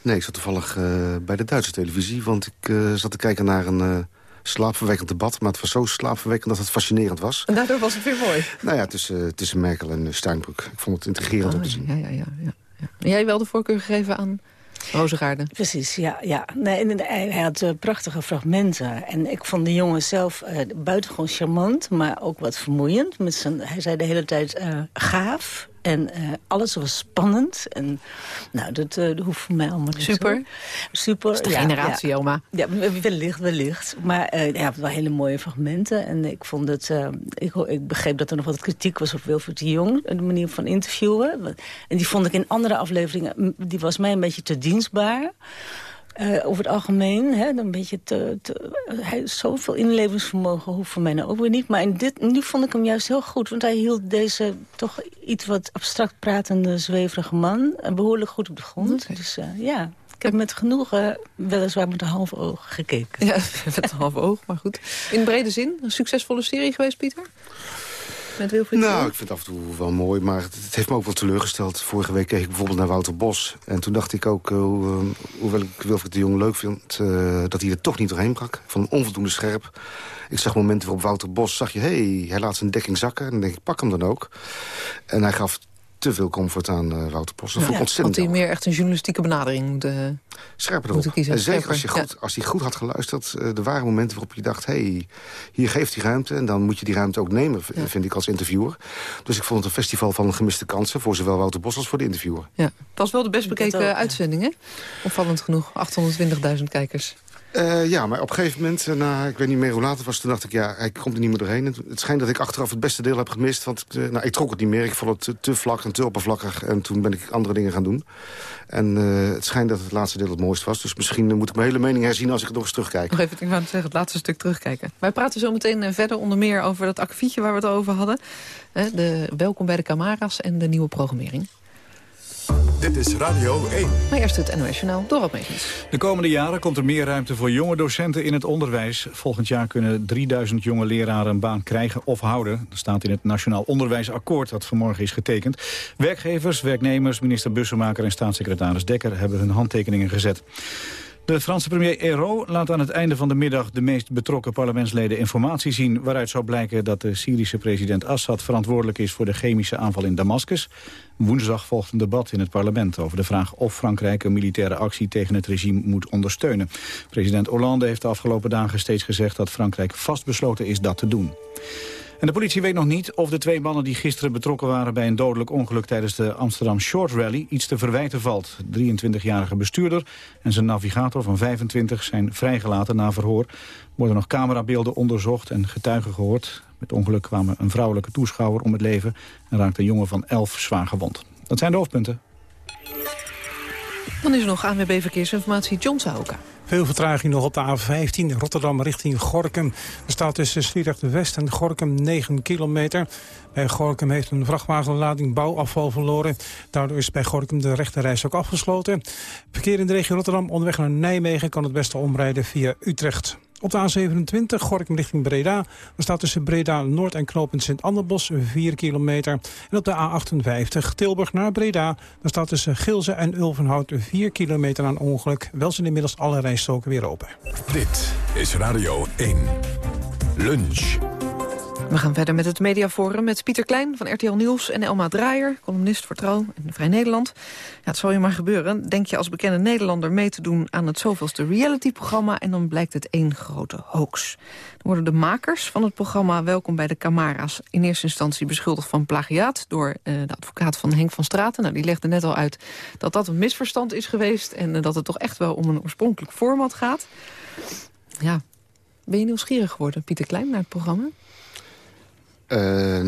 Nee, ik zat toevallig eh, bij de Duitse televisie. Want ik eh, zat te kijken naar een eh, slaapverwekkend debat. Maar het was zo slaapverwekkend dat het fascinerend was. En daardoor was het weer mooi. Nou ja, tussen, tussen Merkel en Steinbrück. Ik vond het intrigerend om te zien. Ja, ja, ja, ja, ja. En jij wel de voorkeur gegeven aan Rozengaarde? Precies, ja. ja. Nee, en hij, hij had prachtige fragmenten. En ik vond de jongen zelf eh, buitengewoon charmant, maar ook wat vermoeiend. Met zijn, hij zei de hele tijd eh, gaaf. En eh, alles was spannend. En nou, dat, dat hoeft voor mij allemaal niet Super. zo. Super. Dat is de ja, generatie, ja. oma. Ja, wellicht, wellicht. Maar hij had wel hele mooie fragmenten. En ik vond het... ik, ik begreep dat er nog wat kritiek was op Wilfried de Jong. De manier van interviewen. En die vond ik in andere afleveringen... Die was mij een beetje te dienstbaar. Eh, over het algemeen, hè, een beetje te, te, hij, zoveel inlevingsvermogen hoeft voor mij nou ook weer niet. Maar in dit, nu vond ik hem juist heel goed. Want hij hield deze toch iets wat abstract pratende, zweverige man... eh, behoorlijk goed op de grond. Dus eh, ja, ik heb met genoegen, weliswaar met een half oog, gekeken. Ja, met een half oog, maar goed. In brede zin, een succesvolle serie geweest, Pieter? Met Wilfried Nou, ik vind het af en toe wel mooi, maar het, heeft me ook wel teleurgesteld. Vorige week keek ik bijvoorbeeld naar Wouter Bos. En toen dacht ik ook, eh, eh, hoewel ik Wilfried de Jong leuk vind... eh, dat hij er toch niet doorheen brak. Van onvoldoende scherp. Ik zag momenten waarop Wouter Bos, zag je... hé, hey, hij laat zijn dekking zakken. En dan denk ik, pak hem dan ook. En hij gaf te veel comfort aan eh, Wouter Bos. Dat vond ik ontzettend had hij meer echt een journalistieke benadering moeten... Scherper erop. kiezen, En zeker als, je goed, als hij goed had geluisterd. eh, er waren momenten waarop je dacht... hé, hey, hier geeft hij ruimte. En dan moet je die ruimte ook nemen, vind ik als interviewer. Dus ik vond het een festival van gemiste kansen... voor zowel Wouter Bos als voor de interviewer. Ja. Het was wel de best bekeken ook, uitzending, hè? Opvallend genoeg, 820.000 kijkers. Eh, ja, maar op een gegeven moment, eh, ik weet niet meer hoe laat het was... toen dacht ik, ja, hij komt er niet meer doorheen. Het, schijnt dat ik achteraf het beste deel heb gemist. Want eh, nou, ik trok het niet meer. Ik vond het te, vlak en te oppervlakkig. En toen ben ik andere dingen gaan doen. En het schijnt dat het laatste deel het mooist was. Dus misschien moet ik mijn hele mening herzien als ik nog eens terugkijk. Nog even, ik wou het zeggen, het laatste stuk terugkijken. Wij praten zo meteen verder onder meer over dat akkefietje waar we het over hadden. De welkom bij de Camara's en de nieuwe programmering. Dit is Radio 1. Maar eerst het NOS Journaal, Dorot Megens. De komende jaren komt er meer ruimte voor jonge docenten in het onderwijs. Volgend jaar kunnen 3000 jonge leraren een baan krijgen of houden. Dat staat in het Nationaal Onderwijsakkoord dat vanmorgen is getekend. Werkgevers, werknemers, minister Bussemaker en staatssecretaris Dekker hebben hun handtekeningen gezet. De Franse premier Hérault laat aan het einde van de middag de meest betrokken parlementsleden informatie zien waaruit zou blijken dat de Syrische president Assad verantwoordelijk is voor de chemische aanval in Damascus. Woensdag volgt een debat in het parlement over de vraag of Frankrijk een militaire actie tegen het regime moet ondersteunen. President Hollande heeft de afgelopen dagen steeds gezegd dat Frankrijk vastbesloten is dat te doen. En de politie weet nog niet of de twee mannen die gisteren betrokken waren bij een dodelijk ongeluk tijdens de Amsterdam Short Rally iets te verwijten valt. De 23-jarige bestuurder en zijn navigator van 25 zijn vrijgelaten na verhoor. Er worden nog camerabeelden onderzocht en getuigen gehoord. Met ongeluk kwamen een vrouwelijke toeschouwer om het leven en raakte een jongen van 11 zwaar gewond. Dat zijn de hoofdpunten. Dan is er nog ANWB Verkeersinformatie, John Sahoka. Veel vertraging nog op de A15 Rotterdam richting Gorkum. Er staat tussen Sliedrecht West en Gorkum 9 kilometer. Bij Gorkum heeft een vrachtwagenlading bouwafval verloren. Daardoor is bij Gorkum de rechterreis ook afgesloten. Verkeer in de regio Rotterdam onderweg naar Nijmegen... kan het beste omrijden via Utrecht. Op de A27, Gorkum richting Breda. Er staat tussen Breda Noord en knooppunt Sint-Anderbos 4 kilometer. En op de A58, Tilburg naar Breda. Daar staat tussen Gilze en Ulvenhout 4 kilometer aan ongeluk. Wel zijn inmiddels alle rijstroken weer open. Dit is Radio 1. Lunch. We gaan verder met het mediaforum met Pieter Klein van RTL Nieuws... en Elma Draaier, columnist voor Trouw en Vrij Nederland. Ja, het zal je maar gebeuren. Denk je als bekende Nederlander mee te doen aan het zoveelste reality-programma... en dan blijkt het één grote hoax. Dan worden de makers van het programma Welkom bij de Camara's... in eerste instantie beschuldigd van plagiaat... door eh, de advocaat van Henk van Straten. Nou, die legde net al uit dat dat een misverstand is geweest... en eh, dat het toch echt wel om een oorspronkelijk format gaat. Ja, ben je nieuwsgierig geworden, Pieter Klein, naar het programma? Uh,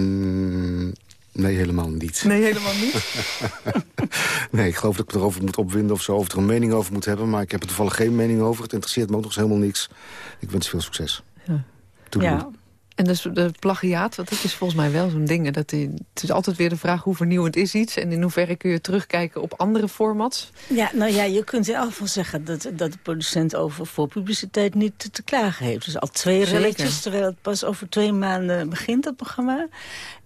nee, helemaal niet. Nee, helemaal niet? nee, ik geloof dat ik me erover moet opwinden of zo, of er een mening over moet hebben. Maar ik heb er toevallig geen mening over. Het interesseert me ook nog eens helemaal niks. Ik wens veel succes. Ja. ja. En dus de plagiaat, want dat is volgens mij wel zo'n ding. Dat die, het is altijd weer de vraag hoe vernieuwend is iets... en in hoeverre kun je terugkijken op andere formats? Ja, nou ja, je kunt in ieder geval zeggen dat, dat de producent over voor publiciteit niet te, te klagen heeft. Dus al twee relletjes, terwijl het pas over twee maanden begint, het programma.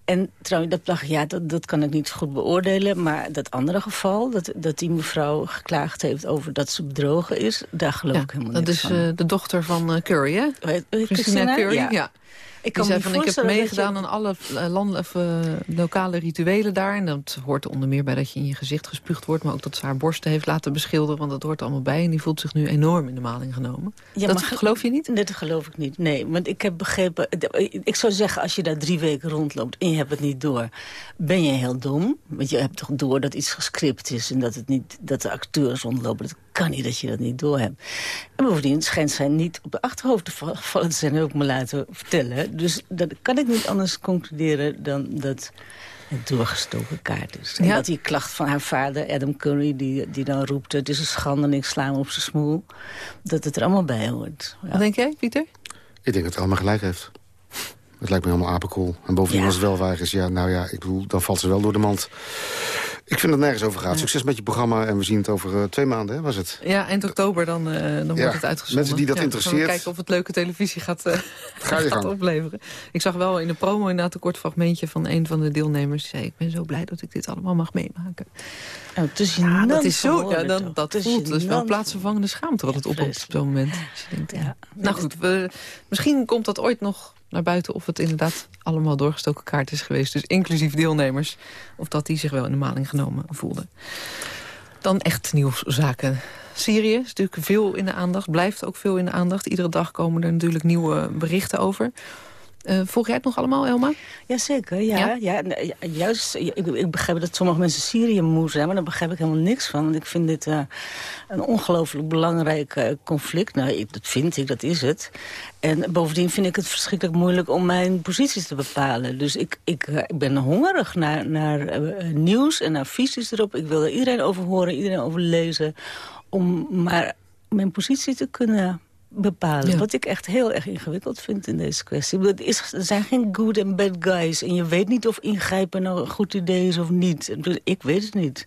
En trouwens, dat plagiaat, dat, dat kan ik niet goed beoordelen. Maar dat andere geval, dat, dat die mevrouw geklaagd heeft over dat ze bedrogen is... daar geloof ik helemaal niet van. Dat is uh, de dochter van uh, Curry, hè? Christina Curry, ja. ja. Ik kan zei van, ik heb meegedaan aan alle landen, of, uh, lokale rituelen daar. En dat hoort er onder meer bij dat je in je gezicht gespuugd wordt... maar ook dat ze haar borsten heeft laten beschilderen. Want dat hoort allemaal bij. En die voelt zich nu enorm in de maling genomen. Ja, dat maar, geloof je niet? Dat geloof ik niet, nee. Want ik heb begrepen... Ik zou zeggen, als je daar drie weken rondloopt en je hebt het niet door... ben je heel dom. Want je hebt toch door dat iets gescript is... en dat, het niet, dat de acteurs rondlopen. Dat kan niet dat je dat niet door hebt. En bovendien schijnt zij niet op de achterhoofd te vallen te zijn... heb ik me laten vertellen. Dus dat kan ik niet anders concluderen dan dat het doorgestoken kaart is. En dat die klacht van haar vader, Adam Curry, die, die dan roept... het is een schande en ik sla hem op zijn smoel. Dat het er allemaal bij hoort. Wat denk jij, Pieter? Ik denk dat het allemaal gelijk heeft. Het lijkt me helemaal apenkool. En bovendien ja. als het wel waar is, ja, nou ja, ik bedoel, dan valt ze wel door de mand. Ik vind dat nergens over gaat. Succes met je programma en we zien het over uh, twee maanden, hè, was het? Ja, eind oktober dan, uh, dan wordt het uitgezonden. Mensen die dat ja, interesseert. We kijken of het leuke televisie gaat, uh, Ga gaat gang. opleveren. Ik zag wel in de promo inderdaad een kort fragmentje van een van de deelnemers. Die zei, ik ben zo blij dat ik dit allemaal mag meemaken. Oh, het is ja, dat is zo, ja, dan, dat voelt dus wel plaatsvervangende schaamte wat het oproept op zo'n moment. Dus denkt, ja. Nou goed, we, misschien komt dat ooit nog naar buiten... of het inderdaad allemaal doorgestoken kaart is geweest. Dus inclusief deelnemers. Of dat die zich wel in de maling genomen voelden. Dan echt nieuwszaken. Syrië is natuurlijk veel in de aandacht. Blijft ook veel in de aandacht. Iedere dag komen er natuurlijk nieuwe berichten over. Uh, volg jij het nog allemaal, Elma? Jazeker, ja. ja? ja, ja juist, ik, ik, begrijp dat sommige mensen Syrië moe zijn... maar daar begrijp ik helemaal niks van. Want ik vind dit uh, een ongelooflijk belangrijk uh, conflict. Nou, ik, dat vind ik, dat is het. En bovendien vind ik het verschrikkelijk moeilijk om mijn posities te bepalen. Dus ik, ik, ik ben hongerig naar, naar nieuws en naar visies erop. Ik wil er iedereen over horen, iedereen over lezen... om maar mijn positie te kunnen bepalen. Wat ik echt heel erg ingewikkeld vind in deze kwestie. Er, is, er zijn geen good en bad guys. En je weet niet of ingrijpen nou een goed idee is of niet. Ik weet het niet.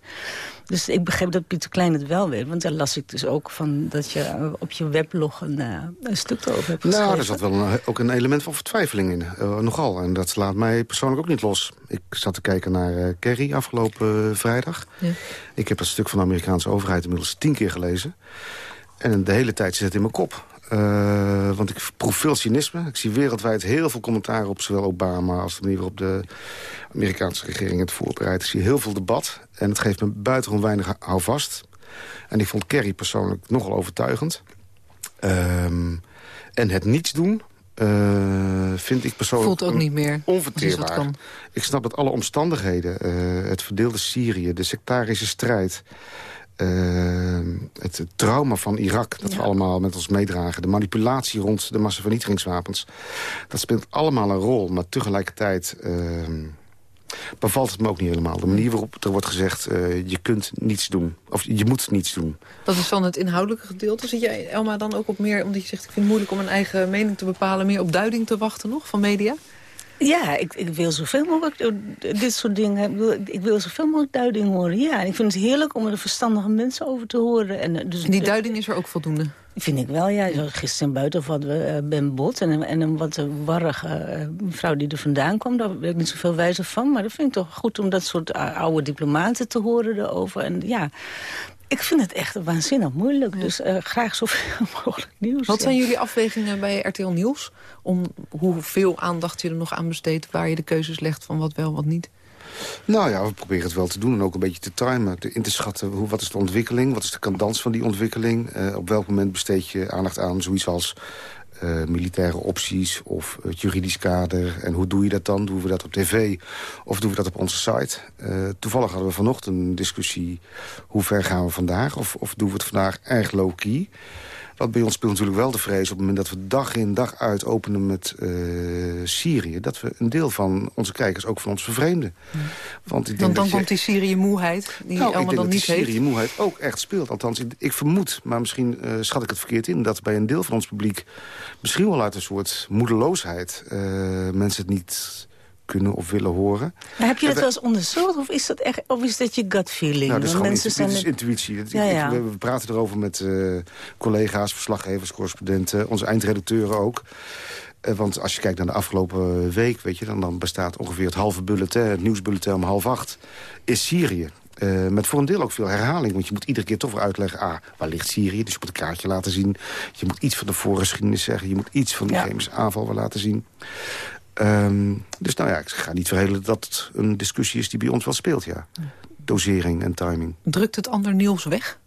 Dus ik begreep dat Pieter Klein het wel weet. Want daar las ik dus ook van dat je op je weblog een, uh, een stuk over hebt geschreven. Nou, er zat wel een, ook een element van vertwijfeling in. Uh, nogal. En dat laat mij persoonlijk ook niet los. Ik zat te kijken naar uh, Kerry afgelopen vrijdag. Ja. Ik heb het stuk van de Amerikaanse overheid inmiddels tien keer gelezen. En de hele tijd zit het in mijn kop. Uh, want ik proef veel cynisme. Ik zie wereldwijd heel veel commentaar op zowel Obama... als de manier waarop de Amerikaanse regering het voorbereidt. Ik zie heel veel debat. En het geeft me buitengewoon weinig houvast. En ik vond Kerry persoonlijk nogal overtuigend. Uh, en het niets doen... Uh, vind ik persoonlijk Voelt ook niet meer onverteerbaar. Ik snap dat alle omstandigheden, uh, het verdeelde Syrië, de sectarische strijd... Uh, het trauma van Irak, dat we allemaal met ons meedragen... de manipulatie rond de massavernietigingswapens... dat speelt allemaal een rol, maar tegelijkertijd... Uh, bevalt het me ook niet helemaal. De manier waarop er wordt gezegd, uh, je kunt niets doen. Of je moet niets doen. Dat is van het inhoudelijke gedeelte. Zit jij, Elma, dan ook op meer, omdat je zegt... ik vind het moeilijk om een eigen mening te bepalen... meer op duiding te wachten nog van media? Ja, ik, ik, wil zoveel mogelijk dit soort dingen. Ik wil zoveel mogelijk duiding horen. Ja, en ik vind het heerlijk om er verstandige mensen over te horen. En, dus, en die duiding is er ook voldoende? Vind ik wel, ja. Gisteren buiten hadden we Ben Bot en, en een wat warrige vrouw die er vandaan kwam. Daar weet ik niet zoveel wijzer van. Maar dat vind ik toch goed om dat soort oude diplomaten te horen erover. En ja, Ik vind het echt waanzinnig moeilijk. Dus uh, graag zoveel mogelijk nieuws. Wat zijn jullie afwegingen bij RTL Nieuws? Om hoeveel aandacht je er nog aan besteedt... waar je de keuzes legt van wat wel, wat niet? Nou ja, we proberen het wel te doen en ook een beetje te timen. Te in te schatten, hoe, wat is de ontwikkeling? Wat is de kandans van die ontwikkeling? Uh, op welk moment besteed je aandacht aan zoiets als uh, militaire opties of het juridisch kader. En hoe doe je dat dan? Doen we dat op tv of doen we dat op onze site? Uh, toevallig hadden we vanochtend een discussie... hoe ver gaan we vandaag? Of, of doen we het vandaag erg low-key? Wat bij ons speelt natuurlijk wel de vrees... op het moment dat we dag in dag uit openen met uh, Syrië... dat we een deel van onze kijkers ook van ons vervreemden. Ja. Want ik denk dan, dan komt die Syrië-moeheid die nou, allemaal dan niet heeft. die Syrië-moeheid ook echt speelt. Althans, ik, ik vermoed, maar misschien uh, schat ik het verkeerd in... dat bij een deel van ons publiek misschien wel uit een soort moedeloosheid... Uh, mensen het niet kunnen of willen horen. Maar heb je dat wel eens onderzocht of is dat, echt, of is dat je gut feeling? Nou, dat is gewoon mensen zijn is intuïtie. Ja, ja. We, we, praten erover met uh, collega's, verslaggevers, correspondenten... onze eindredacteuren ook. Uh, want als je kijkt naar de afgelopen week, weet je, dan, dan bestaat ongeveer het halve bulletin... het nieuwsbulletin om half acht, is Syrië. Uh, met voor een deel ook veel herhaling. Want je moet iedere keer toch weer uitleggen... ah, waar ligt Syrië? Dus je moet een kaartje laten zien. Je moet iets van de voorgeschiedenis zeggen. Je moet iets van de ja. chemische aanval weer laten zien. Um, dus nou ja, ik ga niet verhelen dat het een discussie is die bij ons wel speelt, ja. Dosering en timing. Drukt het ander nieuws weg?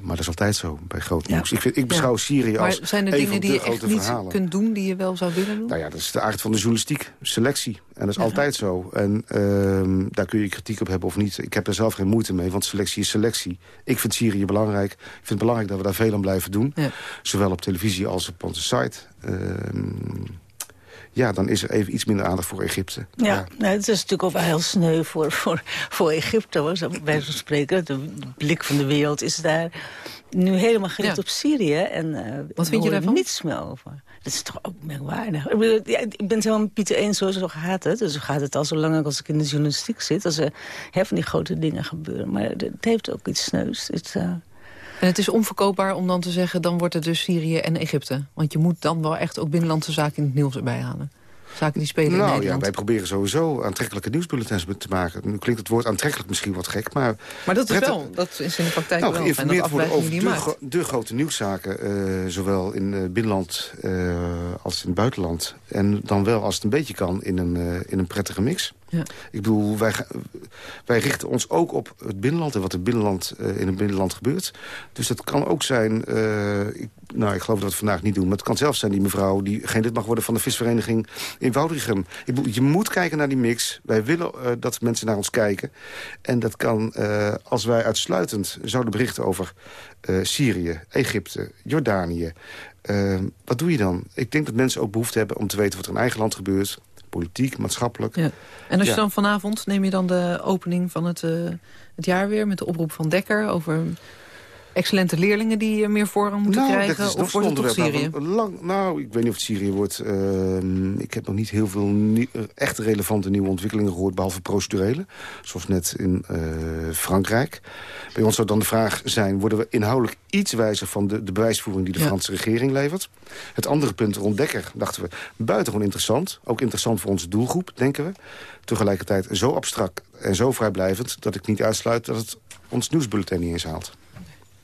Maar dat is altijd zo bij groot nieuws. Ja. Ik, vind, ik beschouw ja. Syrië als Maar zijn er dingen die je echt niet verhalen. kunt doen... die je wel zou willen doen? Nou ja, dat is de aard van de journalistiek. Selectie. En dat is ja. altijd zo. En um, daar kun je kritiek op hebben of niet. Ik heb er zelf geen moeite mee, want selectie is selectie. Ik vind Syrië belangrijk. Ik vind het belangrijk dat we daar veel aan blijven doen. Zowel op televisie als op onze site. Um, ja, dan is er even iets minder aandacht voor Egypte. Ja, ja. Nou, het is natuurlijk ook wel heel sneu voor, voor, voor Egypte, hoor, zo bij zo'n spreken. De blik van de wereld is daar nu helemaal gericht ja. op Syrië. En uh, Wat vind je daarvan? niets meer over. Dat is toch ook merkwaardig. Ik, bedoel, ja, ik ben zo met Pieter eens, zo, zo gaat het. Dus zo gaat het al zo lang als ik in de journalistiek zit. Als er hè, van die grote dingen gebeuren. Maar het heeft ook iets sneus. Het, uh, en het is onverkoopbaar om dan te zeggen... dan wordt het dus Syrië en Egypte. Want je moet dan wel echt ook binnenlandse zaken in het nieuws erbij halen. Zaken die spelen nou, in Nederland. ja, wij proberen sowieso aantrekkelijke nieuwsbulletins te maken. Nu klinkt het woord aantrekkelijk misschien wat gek, maar... Maar dat is wel, dat is in de praktijk nou, wel. geïnformeerd worden over de, gro de, grote nieuwszaken... Uh, zowel in het binnenland uh, als in het buitenland. En dan wel, als het een beetje kan, in een, in een prettige mix. Ja. Ik bedoel, wij, wij richten ons ook op het binnenland... en wat er binnenland, uh, in het binnenland gebeurt. Dus dat kan ook zijn... Uh, ik, nou, ik geloof dat we het vandaag niet doen... maar het kan zelfs zijn die mevrouw... die geen lid mag worden van de visvereniging in Woudrichem. Ik bedoel, je moet kijken naar die mix. Wij willen uh, dat mensen naar ons kijken. En dat kan, als wij uitsluitend zouden berichten over Syrië, Egypte, Jordanië... wat doe je dan? Ik denk dat mensen ook behoefte hebben om te weten wat er in eigen land gebeurt politiek, maatschappelijk. Ja. En als je ja. dan vanavond, neem je dan de opening van het, uh, het jaar weer... met de oproep van Dekker over excellente leerlingen die meer voorrang moeten nou, krijgen? Is, of wordt het toch Syrië? Lang, nou, ik weet niet of het Syrië wordt. Uh, ik heb nog niet heel veel nie echt relevante nieuwe ontwikkelingen gehoord... behalve procedurele, zoals net in uh, Frankrijk. Bij ons zou dan de vraag zijn... worden we inhoudelijk iets wijzer van de, de bewijsvoering... die de ja. Franse regering levert? Het andere punt rond Dekker dachten we buitengewoon interessant. Ook interessant voor onze doelgroep, denken we. Tegelijkertijd zo abstract en zo vrijblijvend... dat ik niet uitsluit dat het ons nieuwsbulletin niet eens haalt.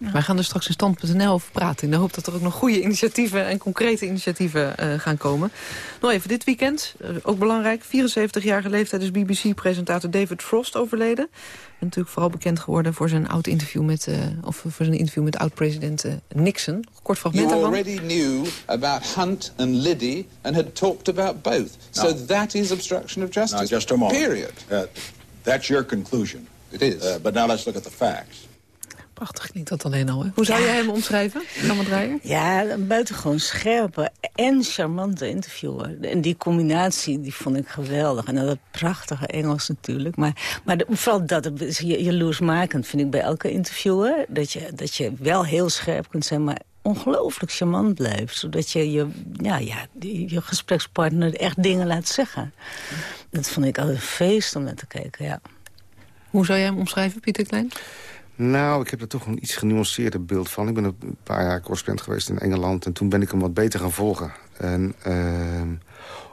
Ja. Wij gaan er straks in stand.nl over praten. In de hoop dat er ook nog goede initiatieven en concrete initiatieven uh, gaan komen. Nog even dit weekend, uh, ook belangrijk. 74-jarige leeftijd is BBC-presentator David Frost overleden. En natuurlijk vooral bekend geworden voor zijn oud interview met, uh, of voor zijn interview met oud-president Nixon. Kort fragment you daarvan. already knew about Hunt and Liddy and had talked about both. No. So that is obstruction of justice. No, just a moment. Period. Uh, that's your conclusion. It is. Uh, but now let's look at the facts. Prachtig klinkt dat alleen al. Hè? Hoe zou jij hem omschrijven, Draaier? Ja, een buitengewoon scherpe en charmante interviewer. En die combinatie die vond ik geweldig. En dat prachtige Engels natuurlijk. Maar, maar de, vooral dat is jaloersmakend vind ik bij elke interviewer. Dat je, dat je wel heel scherp kunt zijn, maar ongelooflijk charmant blijft. Zodat je je, ja, ja, je gesprekspartner echt dingen laat zeggen. Dat vond ik altijd een feest om naar te kijken, ja. Hoe zou jij hem omschrijven, Pieter Klein? Nou, ik heb er toch een iets genuanceerder beeld van. Ik ben een paar jaar correspondent geweest in Engeland... en toen ben ik hem wat beter gaan volgen. En uh,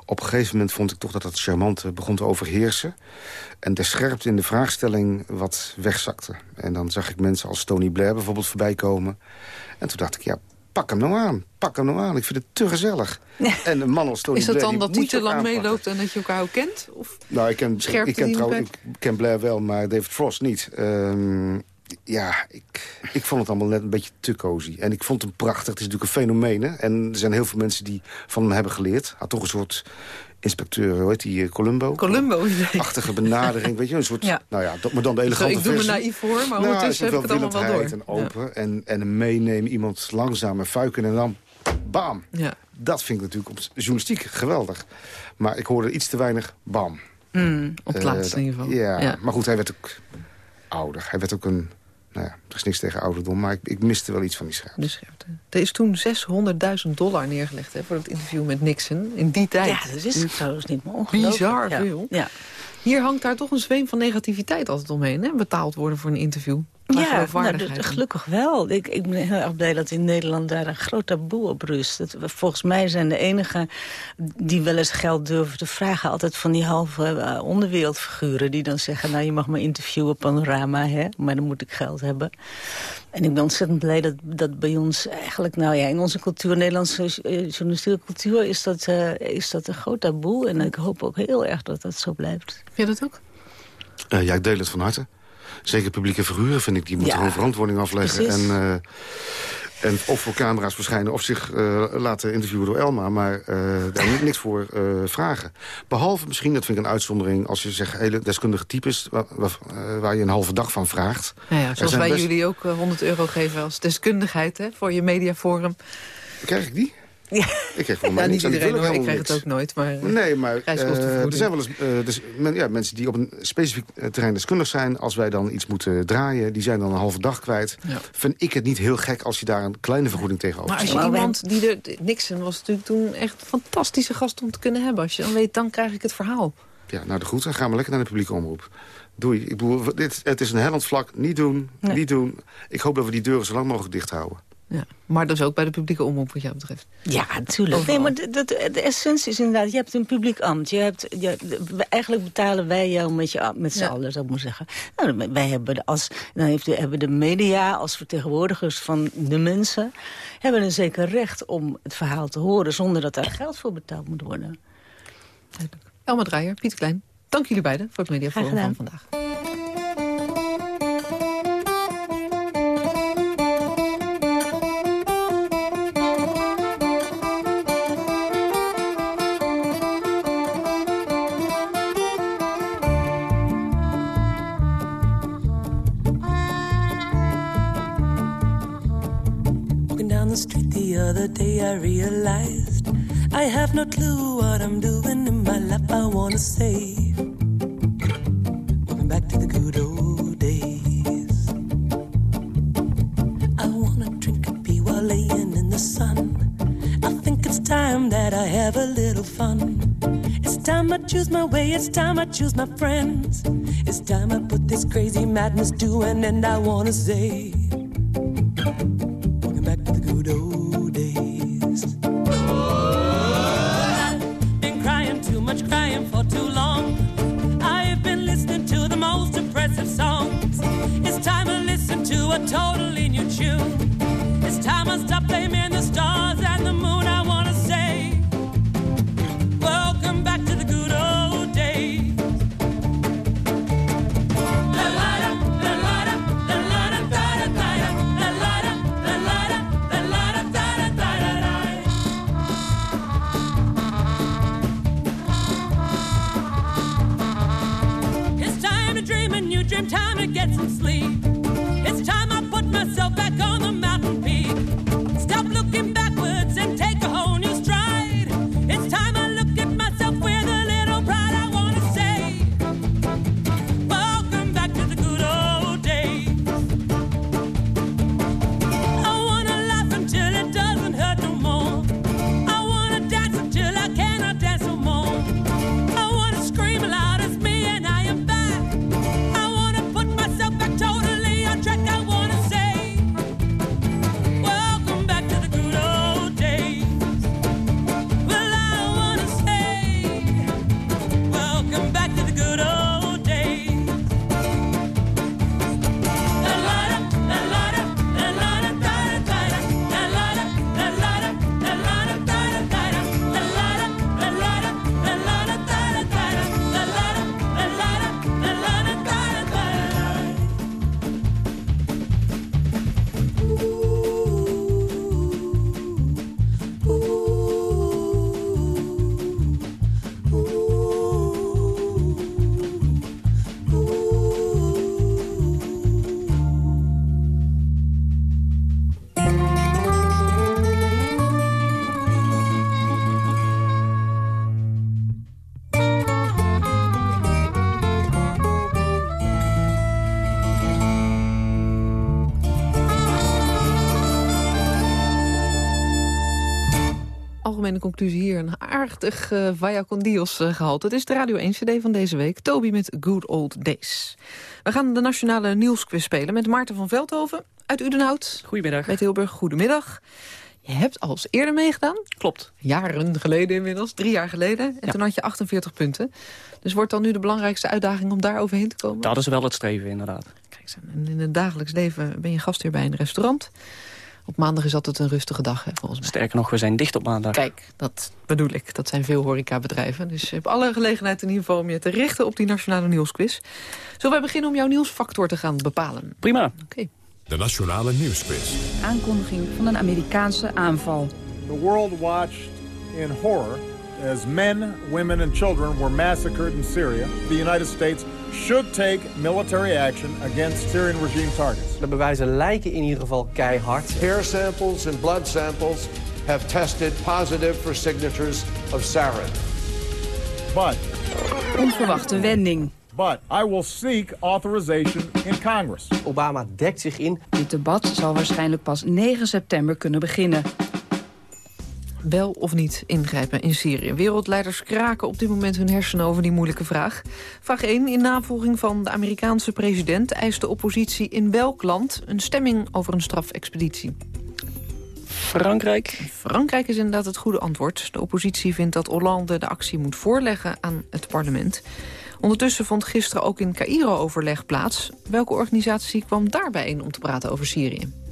op een gegeven moment vond ik toch dat het charmante begon te overheersen. En de scherpte in de vraagstelling wat wegzakte. En dan zag ik mensen als Tony Blair bijvoorbeeld voorbij komen. En toen dacht ik, ja, pak hem nou aan. Pak hem nou aan. Ik vind het te gezellig. En een man als Tony Is dat Blair, dan dat hij te lang aanpakken. meeloopt en dat je elkaar ook kent? Of Nou, ik ken, ik ken, ik ken Blair wel, maar David Frost niet. Ehm, ja, ik, ik vond het allemaal net een beetje te cozy. En ik vond hem prachtig. Het is natuurlijk een fenomeen. hè. En er zijn heel veel mensen die van hem hebben geleerd. Had toch een soort inspecteur, hoe heet die, eh, Columbo? Columbo, idee. Achtige benadering, weet je, een soort, Ja. nou ja, dat, maar dan de elegante ik doe me versie. naïef voor, maar Nou, ondertussen heb ik het allemaal wel door. en open. En, en meenemen, iemand langzaam en fuiken en dan bam. Ja. Dat vind ik natuurlijk op journalistiek geweldig. Maar ik hoorde iets te weinig bam. Mm, op het Eh, laatste in ieder geval. Ja, Ja. maar goed, hij werd ook ouder. Hij werd ook een... Nou ja, er is niks tegen ouderdom, maar ik, ik miste wel iets van die scherpte. De scherpte. Er is toen 600.000 dollar neergelegd hè, voor het interview met Nixon. In die tijd. Ja, dat is trouwens niet meer ongelooflijk. Bizar Ja. veel. Ja. Hier hangt daar toch een zweem van negativiteit altijd omheen. Hè? Betaald worden voor een interview. Ja, nou, dat- gelukkig wel. Ik, ik ben heel erg blij dat in Nederland daar een groot taboe op rust. Dat, volgens mij zijn de enigen die wel eens geld durven te vragen... altijd van die halve eh, onderwereldfiguren die dan zeggen... nou, je mag me interviewen, panorama, hè, maar dan moet ik geld hebben. En ik ben ontzettend blij dat, dat bij ons eigenlijk... nou ja, in onze cultuur, Nederlandse eh, journalistieke cultuur... Is dat, eh, is dat een groot taboe. En ik hoop ook heel erg dat dat zo blijft. Vind je dat ook? Eh, ja, ik deel het van harte. Zeker publieke figuren vind ik, die moeten Ja, gewoon verantwoording afleggen. precies. En, eh, en of voor camera's verschijnen of zich eh, laten interviewen door Elma. Maar eh, daar niet niks voor vragen. Behalve misschien, dat vind ik een uitzondering... als je zegt hele deskundige types waar, waar, je een halve dag van vraagt. Nou ja, zoals wij best- jullie ook eh, 100 euro geven als deskundigheid hè, voor je mediaforum. Krijg ik die? Ik krijg voor mij Ja, niks niet ik iedereen ik krijg het ook nooit. Maar, eh, Nee, maar eh, reiskostenvergoeding. er zijn wel eens eh, dus, men- ja, mensen die op een specifiek eh, terrein deskundig zijn. Als wij dan iets moeten draaien, die zijn dan een halve dag kwijt. Ja. Vind ik het niet heel gek als je daar een kleine vergoeding tegenover Maar als je iemand die er... Nixon was natuurlijk toen echt een fantastische gast om te kunnen hebben. Als je dan weet, dan krijg ik het verhaal. Ja, nou de goed, dan gaan we lekker naar de publieke omroep. Doei. Ik bedoel, dit, het is een hellend vlak. Niet doen, Nee. niet doen. Ik hoop dat we die deuren zo lang mogelijk dicht houden. Ja. Maar dus ook bij de publieke omroep wat jou betreft. Ja, natuurlijk. Nee, maar de, de, de essentie is inderdaad, je hebt een publiek ambt. Je hebt, je, de- eigenlijk betalen wij jou met, je, met z'n Ja. allen, zou ik maar zeggen. Nou, wij hebben als, dan heeft hebben de media als vertegenwoordigers van de mensen... hebben een zeker recht om het verhaal te horen... zonder dat daar geld voor betaald moet worden. Elma Draaier, Piet Klein. Dank jullie beiden voor het mediaforum van vandaag. The street the other day, I realized I have no clue what I'm doing in my life. I wanna say, walking back to the good old days. I wanna drink a pee while laying in the sun. I think it's time that I have a little fun. It's time I choose my way, it's time I choose my friends. It's time I put this crazy madness to an end. I wanna say, algemene conclusie hier een aardig uh, Vaya con Dios uh, gehaald. Het is de Radio 1 CD van deze week. Toby met Good Old Days. We gaan de nationale nieuwsquiz spelen met Maarten van Veldhoven uit Udenhout. Goedemiddag. Met Hilburg, goedemiddag. Je hebt al eens eerder meegedaan. Klopt. Jaren geleden inmiddels, drie jaar geleden. En Ja. toen had je 48 punten. Dus wordt dan nu de belangrijkste uitdaging om daar overheen te komen? Dat is wel het streven, inderdaad. En in het dagelijks leven ben je gastheer bij een restaurant. Op maandag is altijd een rustige dag, hè, volgens mij. Sterker nog, we zijn dicht op maandag. Kijk, dat bedoel ik. Dat zijn veel horecabedrijven. Dus je hebt alle gelegenheid in ieder geval om je te richten op die nationale nieuwsquiz. Zullen wij beginnen om jouw nieuwsfactor te gaan bepalen? Prima. Oké. De Nationale Nieuwsquiz. Aankondiging van een Amerikaanse aanval. The world watched in horror as men, women and children were massacred in Syria. The United States should take military action against Syrian regime targets. De bewijzen lijken in ieder geval keihard. Hair samples and blood samples have tested positive for signatures of sarin. But, Onverwachte wending. but I will seek authorization in Congress. Obama dekt zich in. Dit debat zal waarschijnlijk pas 9 september kunnen beginnen. Wel of niet ingrijpen in Syrië. Wereldleiders kraken op dit moment hun hersenen over die moeilijke vraag. Vraag 1. In navolging van de Amerikaanse president... eist de oppositie in welk land een stemming over een strafexpeditie? Frankrijk. Frankrijk is inderdaad het goede antwoord. De oppositie vindt dat Hollande de actie moet voorleggen aan het parlement. Ondertussen vond gisteren ook in Cairo overleg plaats. Welke organisatie kwam daarbij in om te praten over Syrië?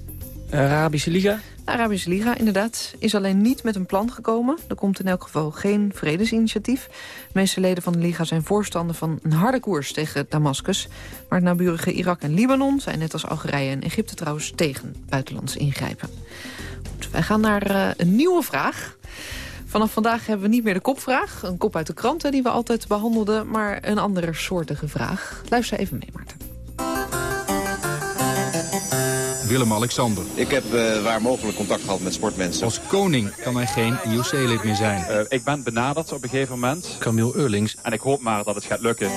Arabische Liga. De Arabische Liga, inderdaad, is alleen niet met een plan gekomen. Er komt in elk geval geen vredesinitiatief. De meeste leden van de Liga zijn voorstander van een harde koers tegen Damascus. Maar het naburige Irak en Libanon zijn net als Algerije en Egypte trouwens tegen buitenlands ingrijpen. Goed, wij gaan naar eh, een nieuwe vraag. Vanaf vandaag hebben we niet meer de kopvraag. Een kop uit de kranten die we altijd behandelden, maar een andere soortige vraag. Luister even mee, Maarten. Willem-Alexander. Ik heb eh, waar mogelijk contact gehad met sportmensen. Als koning kan hij geen IOC-lid meer zijn. Eh, ik ben benaderd op een gegeven moment. Camille Eurlings. En ik hoop maar dat het gaat lukken.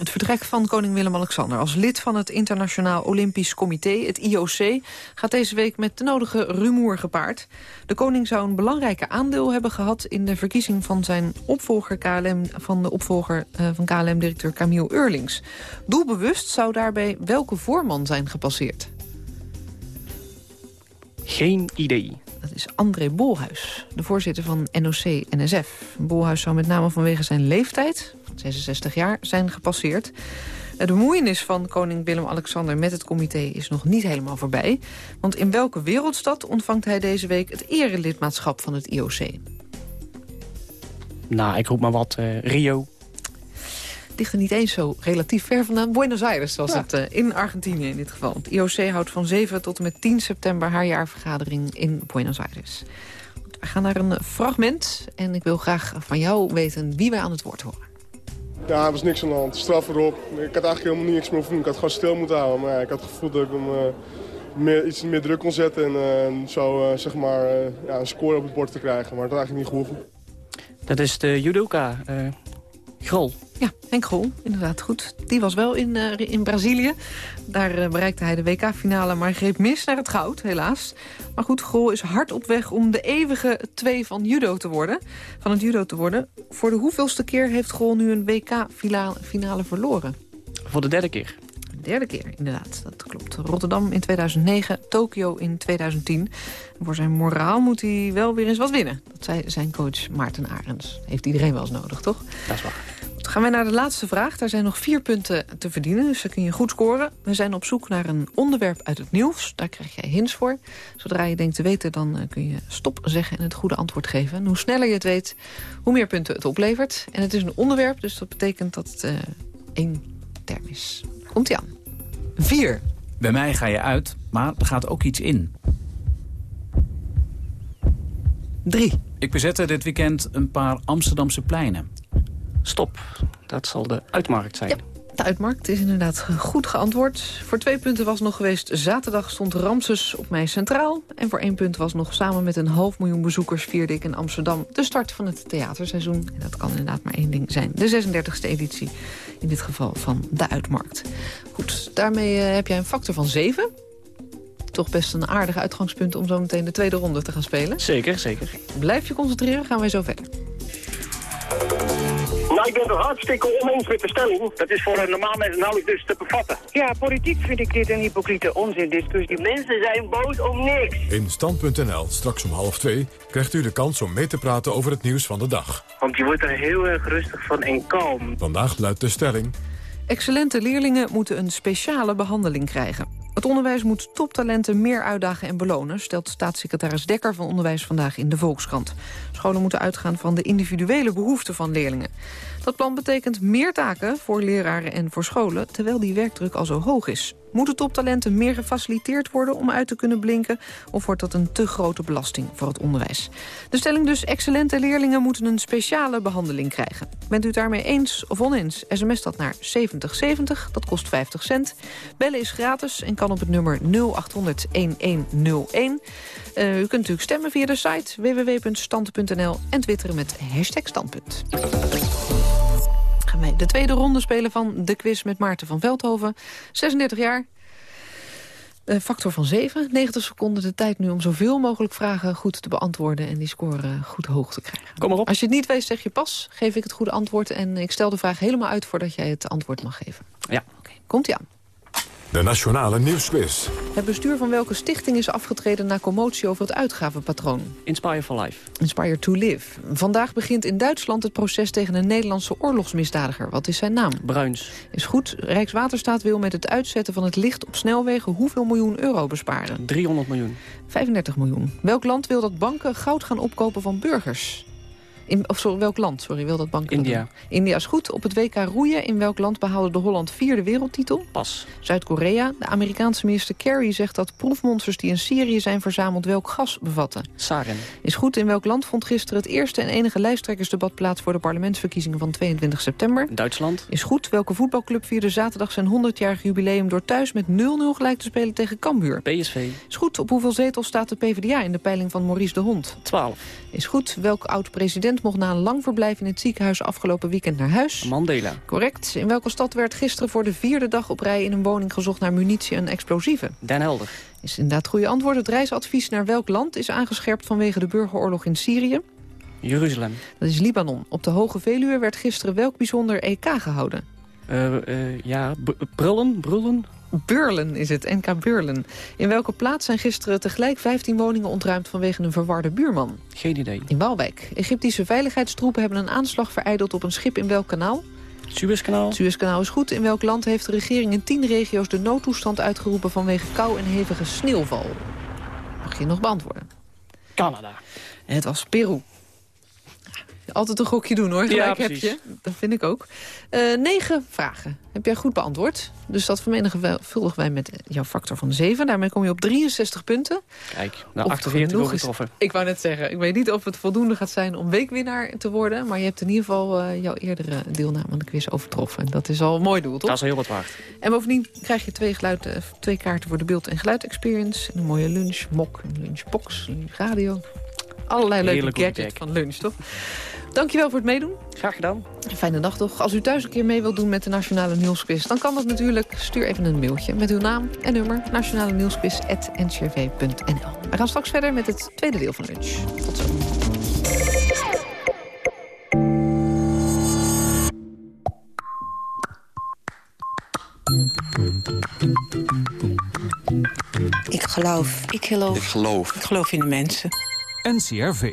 Het vertrek van koning Willem-Alexander als lid van het Internationaal Olympisch Comité, het IOC, gaat deze week met de nodige rumoer gepaard. De koning zou een belangrijke aandeel hebben gehad in de verkiezing van zijn opvolger KLM, van de opvolger eh, van KLM-directeur Camille Eurlings. Doelbewust zou daarbij welke voorman zijn gepasseerd? Geen idee. Dat is André Bolhuis, de voorzitter van NOC-NSF. Bolhuis zou met name vanwege zijn leeftijd, 66 jaar, zijn gepasseerd. De bemoeienis van koning Willem-Alexander met het comité is nog niet helemaal voorbij. Want in welke wereldstad ontvangt hij deze week het erelidmaatschap van het IOC? Nou, ik roep maar wat. eh, Rio. ligt er niet eens zo relatief ver vandaan. Buenos Aires was Ja. het, eh, in Argentinië in dit geval. Het IOC houdt van 7 tot en met 10 september haar jaarvergadering in Buenos Aires. We gaan naar een fragment en ik wil graag van jou weten wie wij aan het woord horen. Ja, er was niks aan de hand. Straf erop. Ik had eigenlijk helemaal niks meer doen. Ik had gewoon stil moeten houden. Maar ik had het gevoel dat ik hem eh, meer, iets meer druk kon zetten. En eh, zo eh, zeg maar ja, een score op het bord te krijgen. Maar dat had eigenlijk niet gehoeven. Dat is de judoka. Grol. Ja, Henk Grol, inderdaad goed. Die was wel in, eh, in Brazilië. Daar eh, bereikte hij de WK-finale, maar greep mis naar het goud, helaas. Maar goed, Grol is hard op weg om de eeuwige twee van judo te worden. Van het judo te worden. Voor de hoeveelste keer heeft Grol nu een WK-finale verloren? Voor de derde keer. De derde keer, inderdaad. Dat klopt. Rotterdam in 2009, Tokio in 2010. En voor zijn moraal moet hij wel weer eens wat winnen. Dat zei zijn coach Maarten Arends. Heeft iedereen wel eens nodig, toch? Dat is waar. Gaan we naar de laatste vraag. Daar zijn nog vier punten te verdienen, dus daar kun je goed scoren. We zijn op zoek naar een onderwerp uit het nieuws. Daar krijg jij hints voor. Zodra je denkt te weten, dan eh, kun je stop zeggen en het goede antwoord geven. En hoe sneller je het weet, hoe meer punten het oplevert. En het is een onderwerp, dus dat betekent dat het eh, één term is. Komt-ie aan. Vier. Bij mij ga je uit, maar er gaat ook iets in. Drie. Ik bezette dit weekend een paar Amsterdamse pleinen. Stop. Dat zal de uitmarkt zijn. De uitmarkt is inderdaad goed geantwoord. Voor twee punten was nog geweest... zaterdag stond Ramses op mij centraal. En voor één punt was nog samen met een half miljoen bezoekers... vierde ik in Amsterdam de start van het theaterseizoen. En dat kan inderdaad maar één ding zijn. De 36e editie, in dit geval van de uitmarkt. Goed, daarmee eh, heb jij een factor van 7. Toch best een aardig uitgangspunt om zo meteen de tweede ronde te gaan spelen. Zeker, zeker. Blijf je concentreren, gaan wij zo verder. Nou, ik ben het hartstikke oneens met de stelling. Dat is voor een normaal mens nauwelijks dus te bevatten. Ja, politiek vind ik dit een hypocriete onzindiscussie. Mensen zijn boos om niks. In Stand.nl, straks om half twee, krijgt u de kans om mee te praten over het nieuws van de dag. Want je wordt er heel erg rustig van en kalm. Vandaag luidt de stelling... Excellente leerlingen moeten een speciale behandeling krijgen. Het onderwijs moet toptalenten meer uitdagen en belonen... stelt staatssecretaris Dekker van Onderwijs vandaag in de Volkskrant. Scholen moeten uitgaan van de individuele behoeften van leerlingen. Dat plan betekent meer taken voor leraren en voor scholen... terwijl die werkdruk al zo hoog is. Moeten toptalenten meer gefaciliteerd worden om uit te kunnen blinken... of wordt dat een te grote belasting voor het onderwijs? De stelling dus, excellente leerlingen moeten een speciale behandeling krijgen. Bent u het daarmee eens of oneens? SMS dat naar 7070, dat kost 50 cent. Bellen is gratis en kan op het nummer 0800-1101. Uh, u kunt natuurlijk stemmen via de site www.stand.nl en twitteren met hashtag standpunt gaan de tweede ronde spelen van de quiz met Maarten van Veldhoven. 36 jaar. Een factor van 7, 90 seconden de tijd nu om zoveel mogelijk vragen goed te beantwoorden... en die score goed hoog te krijgen. Kom maar op. Als je het niet weet, zeg je pas, geef ik het goede antwoord... en ik stel de vraag helemaal uit voordat jij het antwoord mag geven. Ja. Oké, komt-ie aan. De Nationale Nieuwsquiz. Het bestuur van welke stichting is afgetreden na commotie over het uitgavenpatroon? Inspire for Life. Inspire to Live. Vandaag begint in Duitsland het proces tegen een Nederlandse oorlogsmisdadiger. Wat is zijn naam? Bruins. Is goed. Rijkswaterstaat wil met het uitzetten van het licht op snelwegen hoeveel miljoen euro besparen? 300 miljoen. 35 miljoen. Welk land wil dat banken goud gaan opkopen van burgers? In, of sorry, welk land sorry, wil dat banken India. doen? India is goed. Op het WK roeien in welk land behaalde de Holland vierde wereldtitel? Pas. Zuid-Korea. De Amerikaanse minister Kerry zegt dat proefmonsters die in Syrië zijn verzameld welk gas bevatten. Sarin. Is goed. In welk land vond gisteren het eerste en enige lijsttrekkersdebat plaats voor de parlementsverkiezingen van 22 september? Duitsland. Is goed. Welke voetbalclub vierde zaterdag zijn 100-jarig jubileum door thuis met 0-0 gelijk te spelen tegen Cambuur? PSV. Is goed. Op hoeveel zetels staat de PvdA in de peiling van Maurice de Hond? 12. Is goed. Welk oud-president mocht na een lang verblijf in het ziekenhuis afgelopen weekend naar huis? Mandela. Correct. In welke stad werd gisteren voor de vierde dag op rij in een woning gezocht naar munitie en explosieven? Den Helder. Is inderdaad goede antwoord. Het reisadvies naar welk land is aangescherpt vanwege de burgeroorlog in Syrië? Jeruzalem. Dat is Libanon. Op de Hoge Veluwe werd gisteren welk bijzonder EK gehouden? Uh, uh, ja, brullen, brullen. Burlen is het, NK Burlen. In welke plaats zijn gisteren tegelijk 15 woningen ontruimd vanwege een verwarde buurman? Geen idee. In Waalwijk. Egyptische veiligheidstroepen hebben een aanslag vereideld op een schip in welk kanaal? Suezkanaal. Suezkanaal is goed. In welk land heeft de regering in 10 regio's de noodtoestand uitgeroepen vanwege kou en hevige sneeuwval? Mag je nog beantwoorden? Canada. En het was Peru. Altijd een gokje doen hoor, gelijk ja, heb je. Dat vind ik ook. Uh, negen vragen heb jij goed beantwoord. Dus dat vermenigvuldigen wij met jouw factor van 7. Daarmee kom je op 63 punten. Kijk, nou 48 overtroffen. Ik wou net zeggen, ik weet niet of het voldoende gaat zijn om weekwinnaar te worden. Maar je hebt in ieder geval uh, jouw eerdere deelname aan de quiz overtroffen. En dat is al een mooi doel, toch? Dat is heel wat waard. En bovendien krijg je twee, geluid, uh, twee kaarten voor de beeld- en geluid-experience. Een mooie lunch, mok, een lunchbox, een radio. Allerlei leuke gadgets van lunch, toch? Dankjewel voor het meedoen. Graag gedaan. Fijne dag toch. Als u thuis een keer mee wilt doen met de Nationale Nieuwsquiz... dan kan dat natuurlijk. Stuur even een mailtje met uw naam en nummer... nationale nieuwsquiz.ncrv.nl. We gaan straks verder met het tweede deel van lunch. Tot zo. Ik geloof. Ik geloof. Ik geloof. Ik geloof in de mensen. NCRV.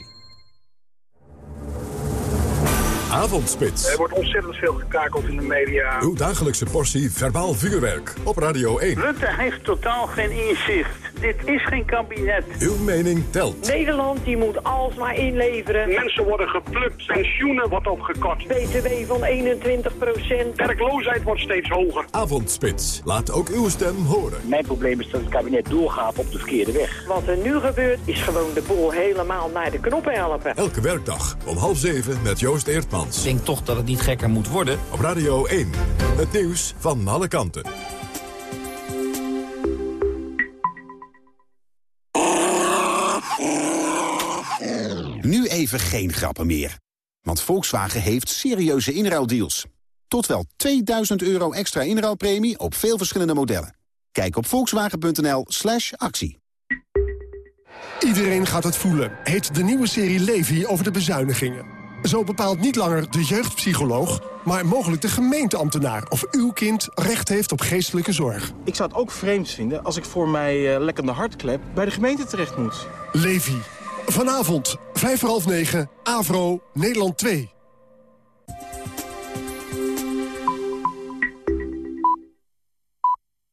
Avondspits. Er wordt ontzettend veel gekakeld in de media. Uw dagelijkse portie verbaal vuurwerk op Radio 1. Rutte heeft totaal geen inzicht. Dit is geen kabinet. Uw mening telt. Nederland die moet alles maar inleveren. Mensen worden geplukt. Pensioenen wordt opgekort. BTW van 21 procent. Werkloosheid wordt steeds hoger. Avondspits. Laat ook uw stem horen. Mijn probleem is dat het kabinet doorgaat op de verkeerde weg. Wat er nu gebeurt is gewoon de boel helemaal naar de knoppen helpen. Elke werkdag om half zeven met Joost Eertmans. Ik denk toch dat het niet gekker moet worden. Op Radio 1. Het nieuws van alle kanten. Even geen grappen meer. Want Volkswagen heeft serieuze inruildeals. Tot wel 2000 euro extra inruilpremie op veel verschillende modellen. Kijk op volkswagen.nl slash actie. Iedereen gaat het voelen, heet de nieuwe serie Levi over de bezuinigingen. Zo bepaalt niet langer de jeugdpsycholoog, maar mogelijk de gemeenteambtenaar... of uw kind recht heeft op geestelijke zorg. Ik zou het ook vreemd vinden als ik voor mij uh, lekkende hartklep bij de gemeente terecht moet. Levi. Vanavond, vijf voor half negen, Avro, Nederland 2.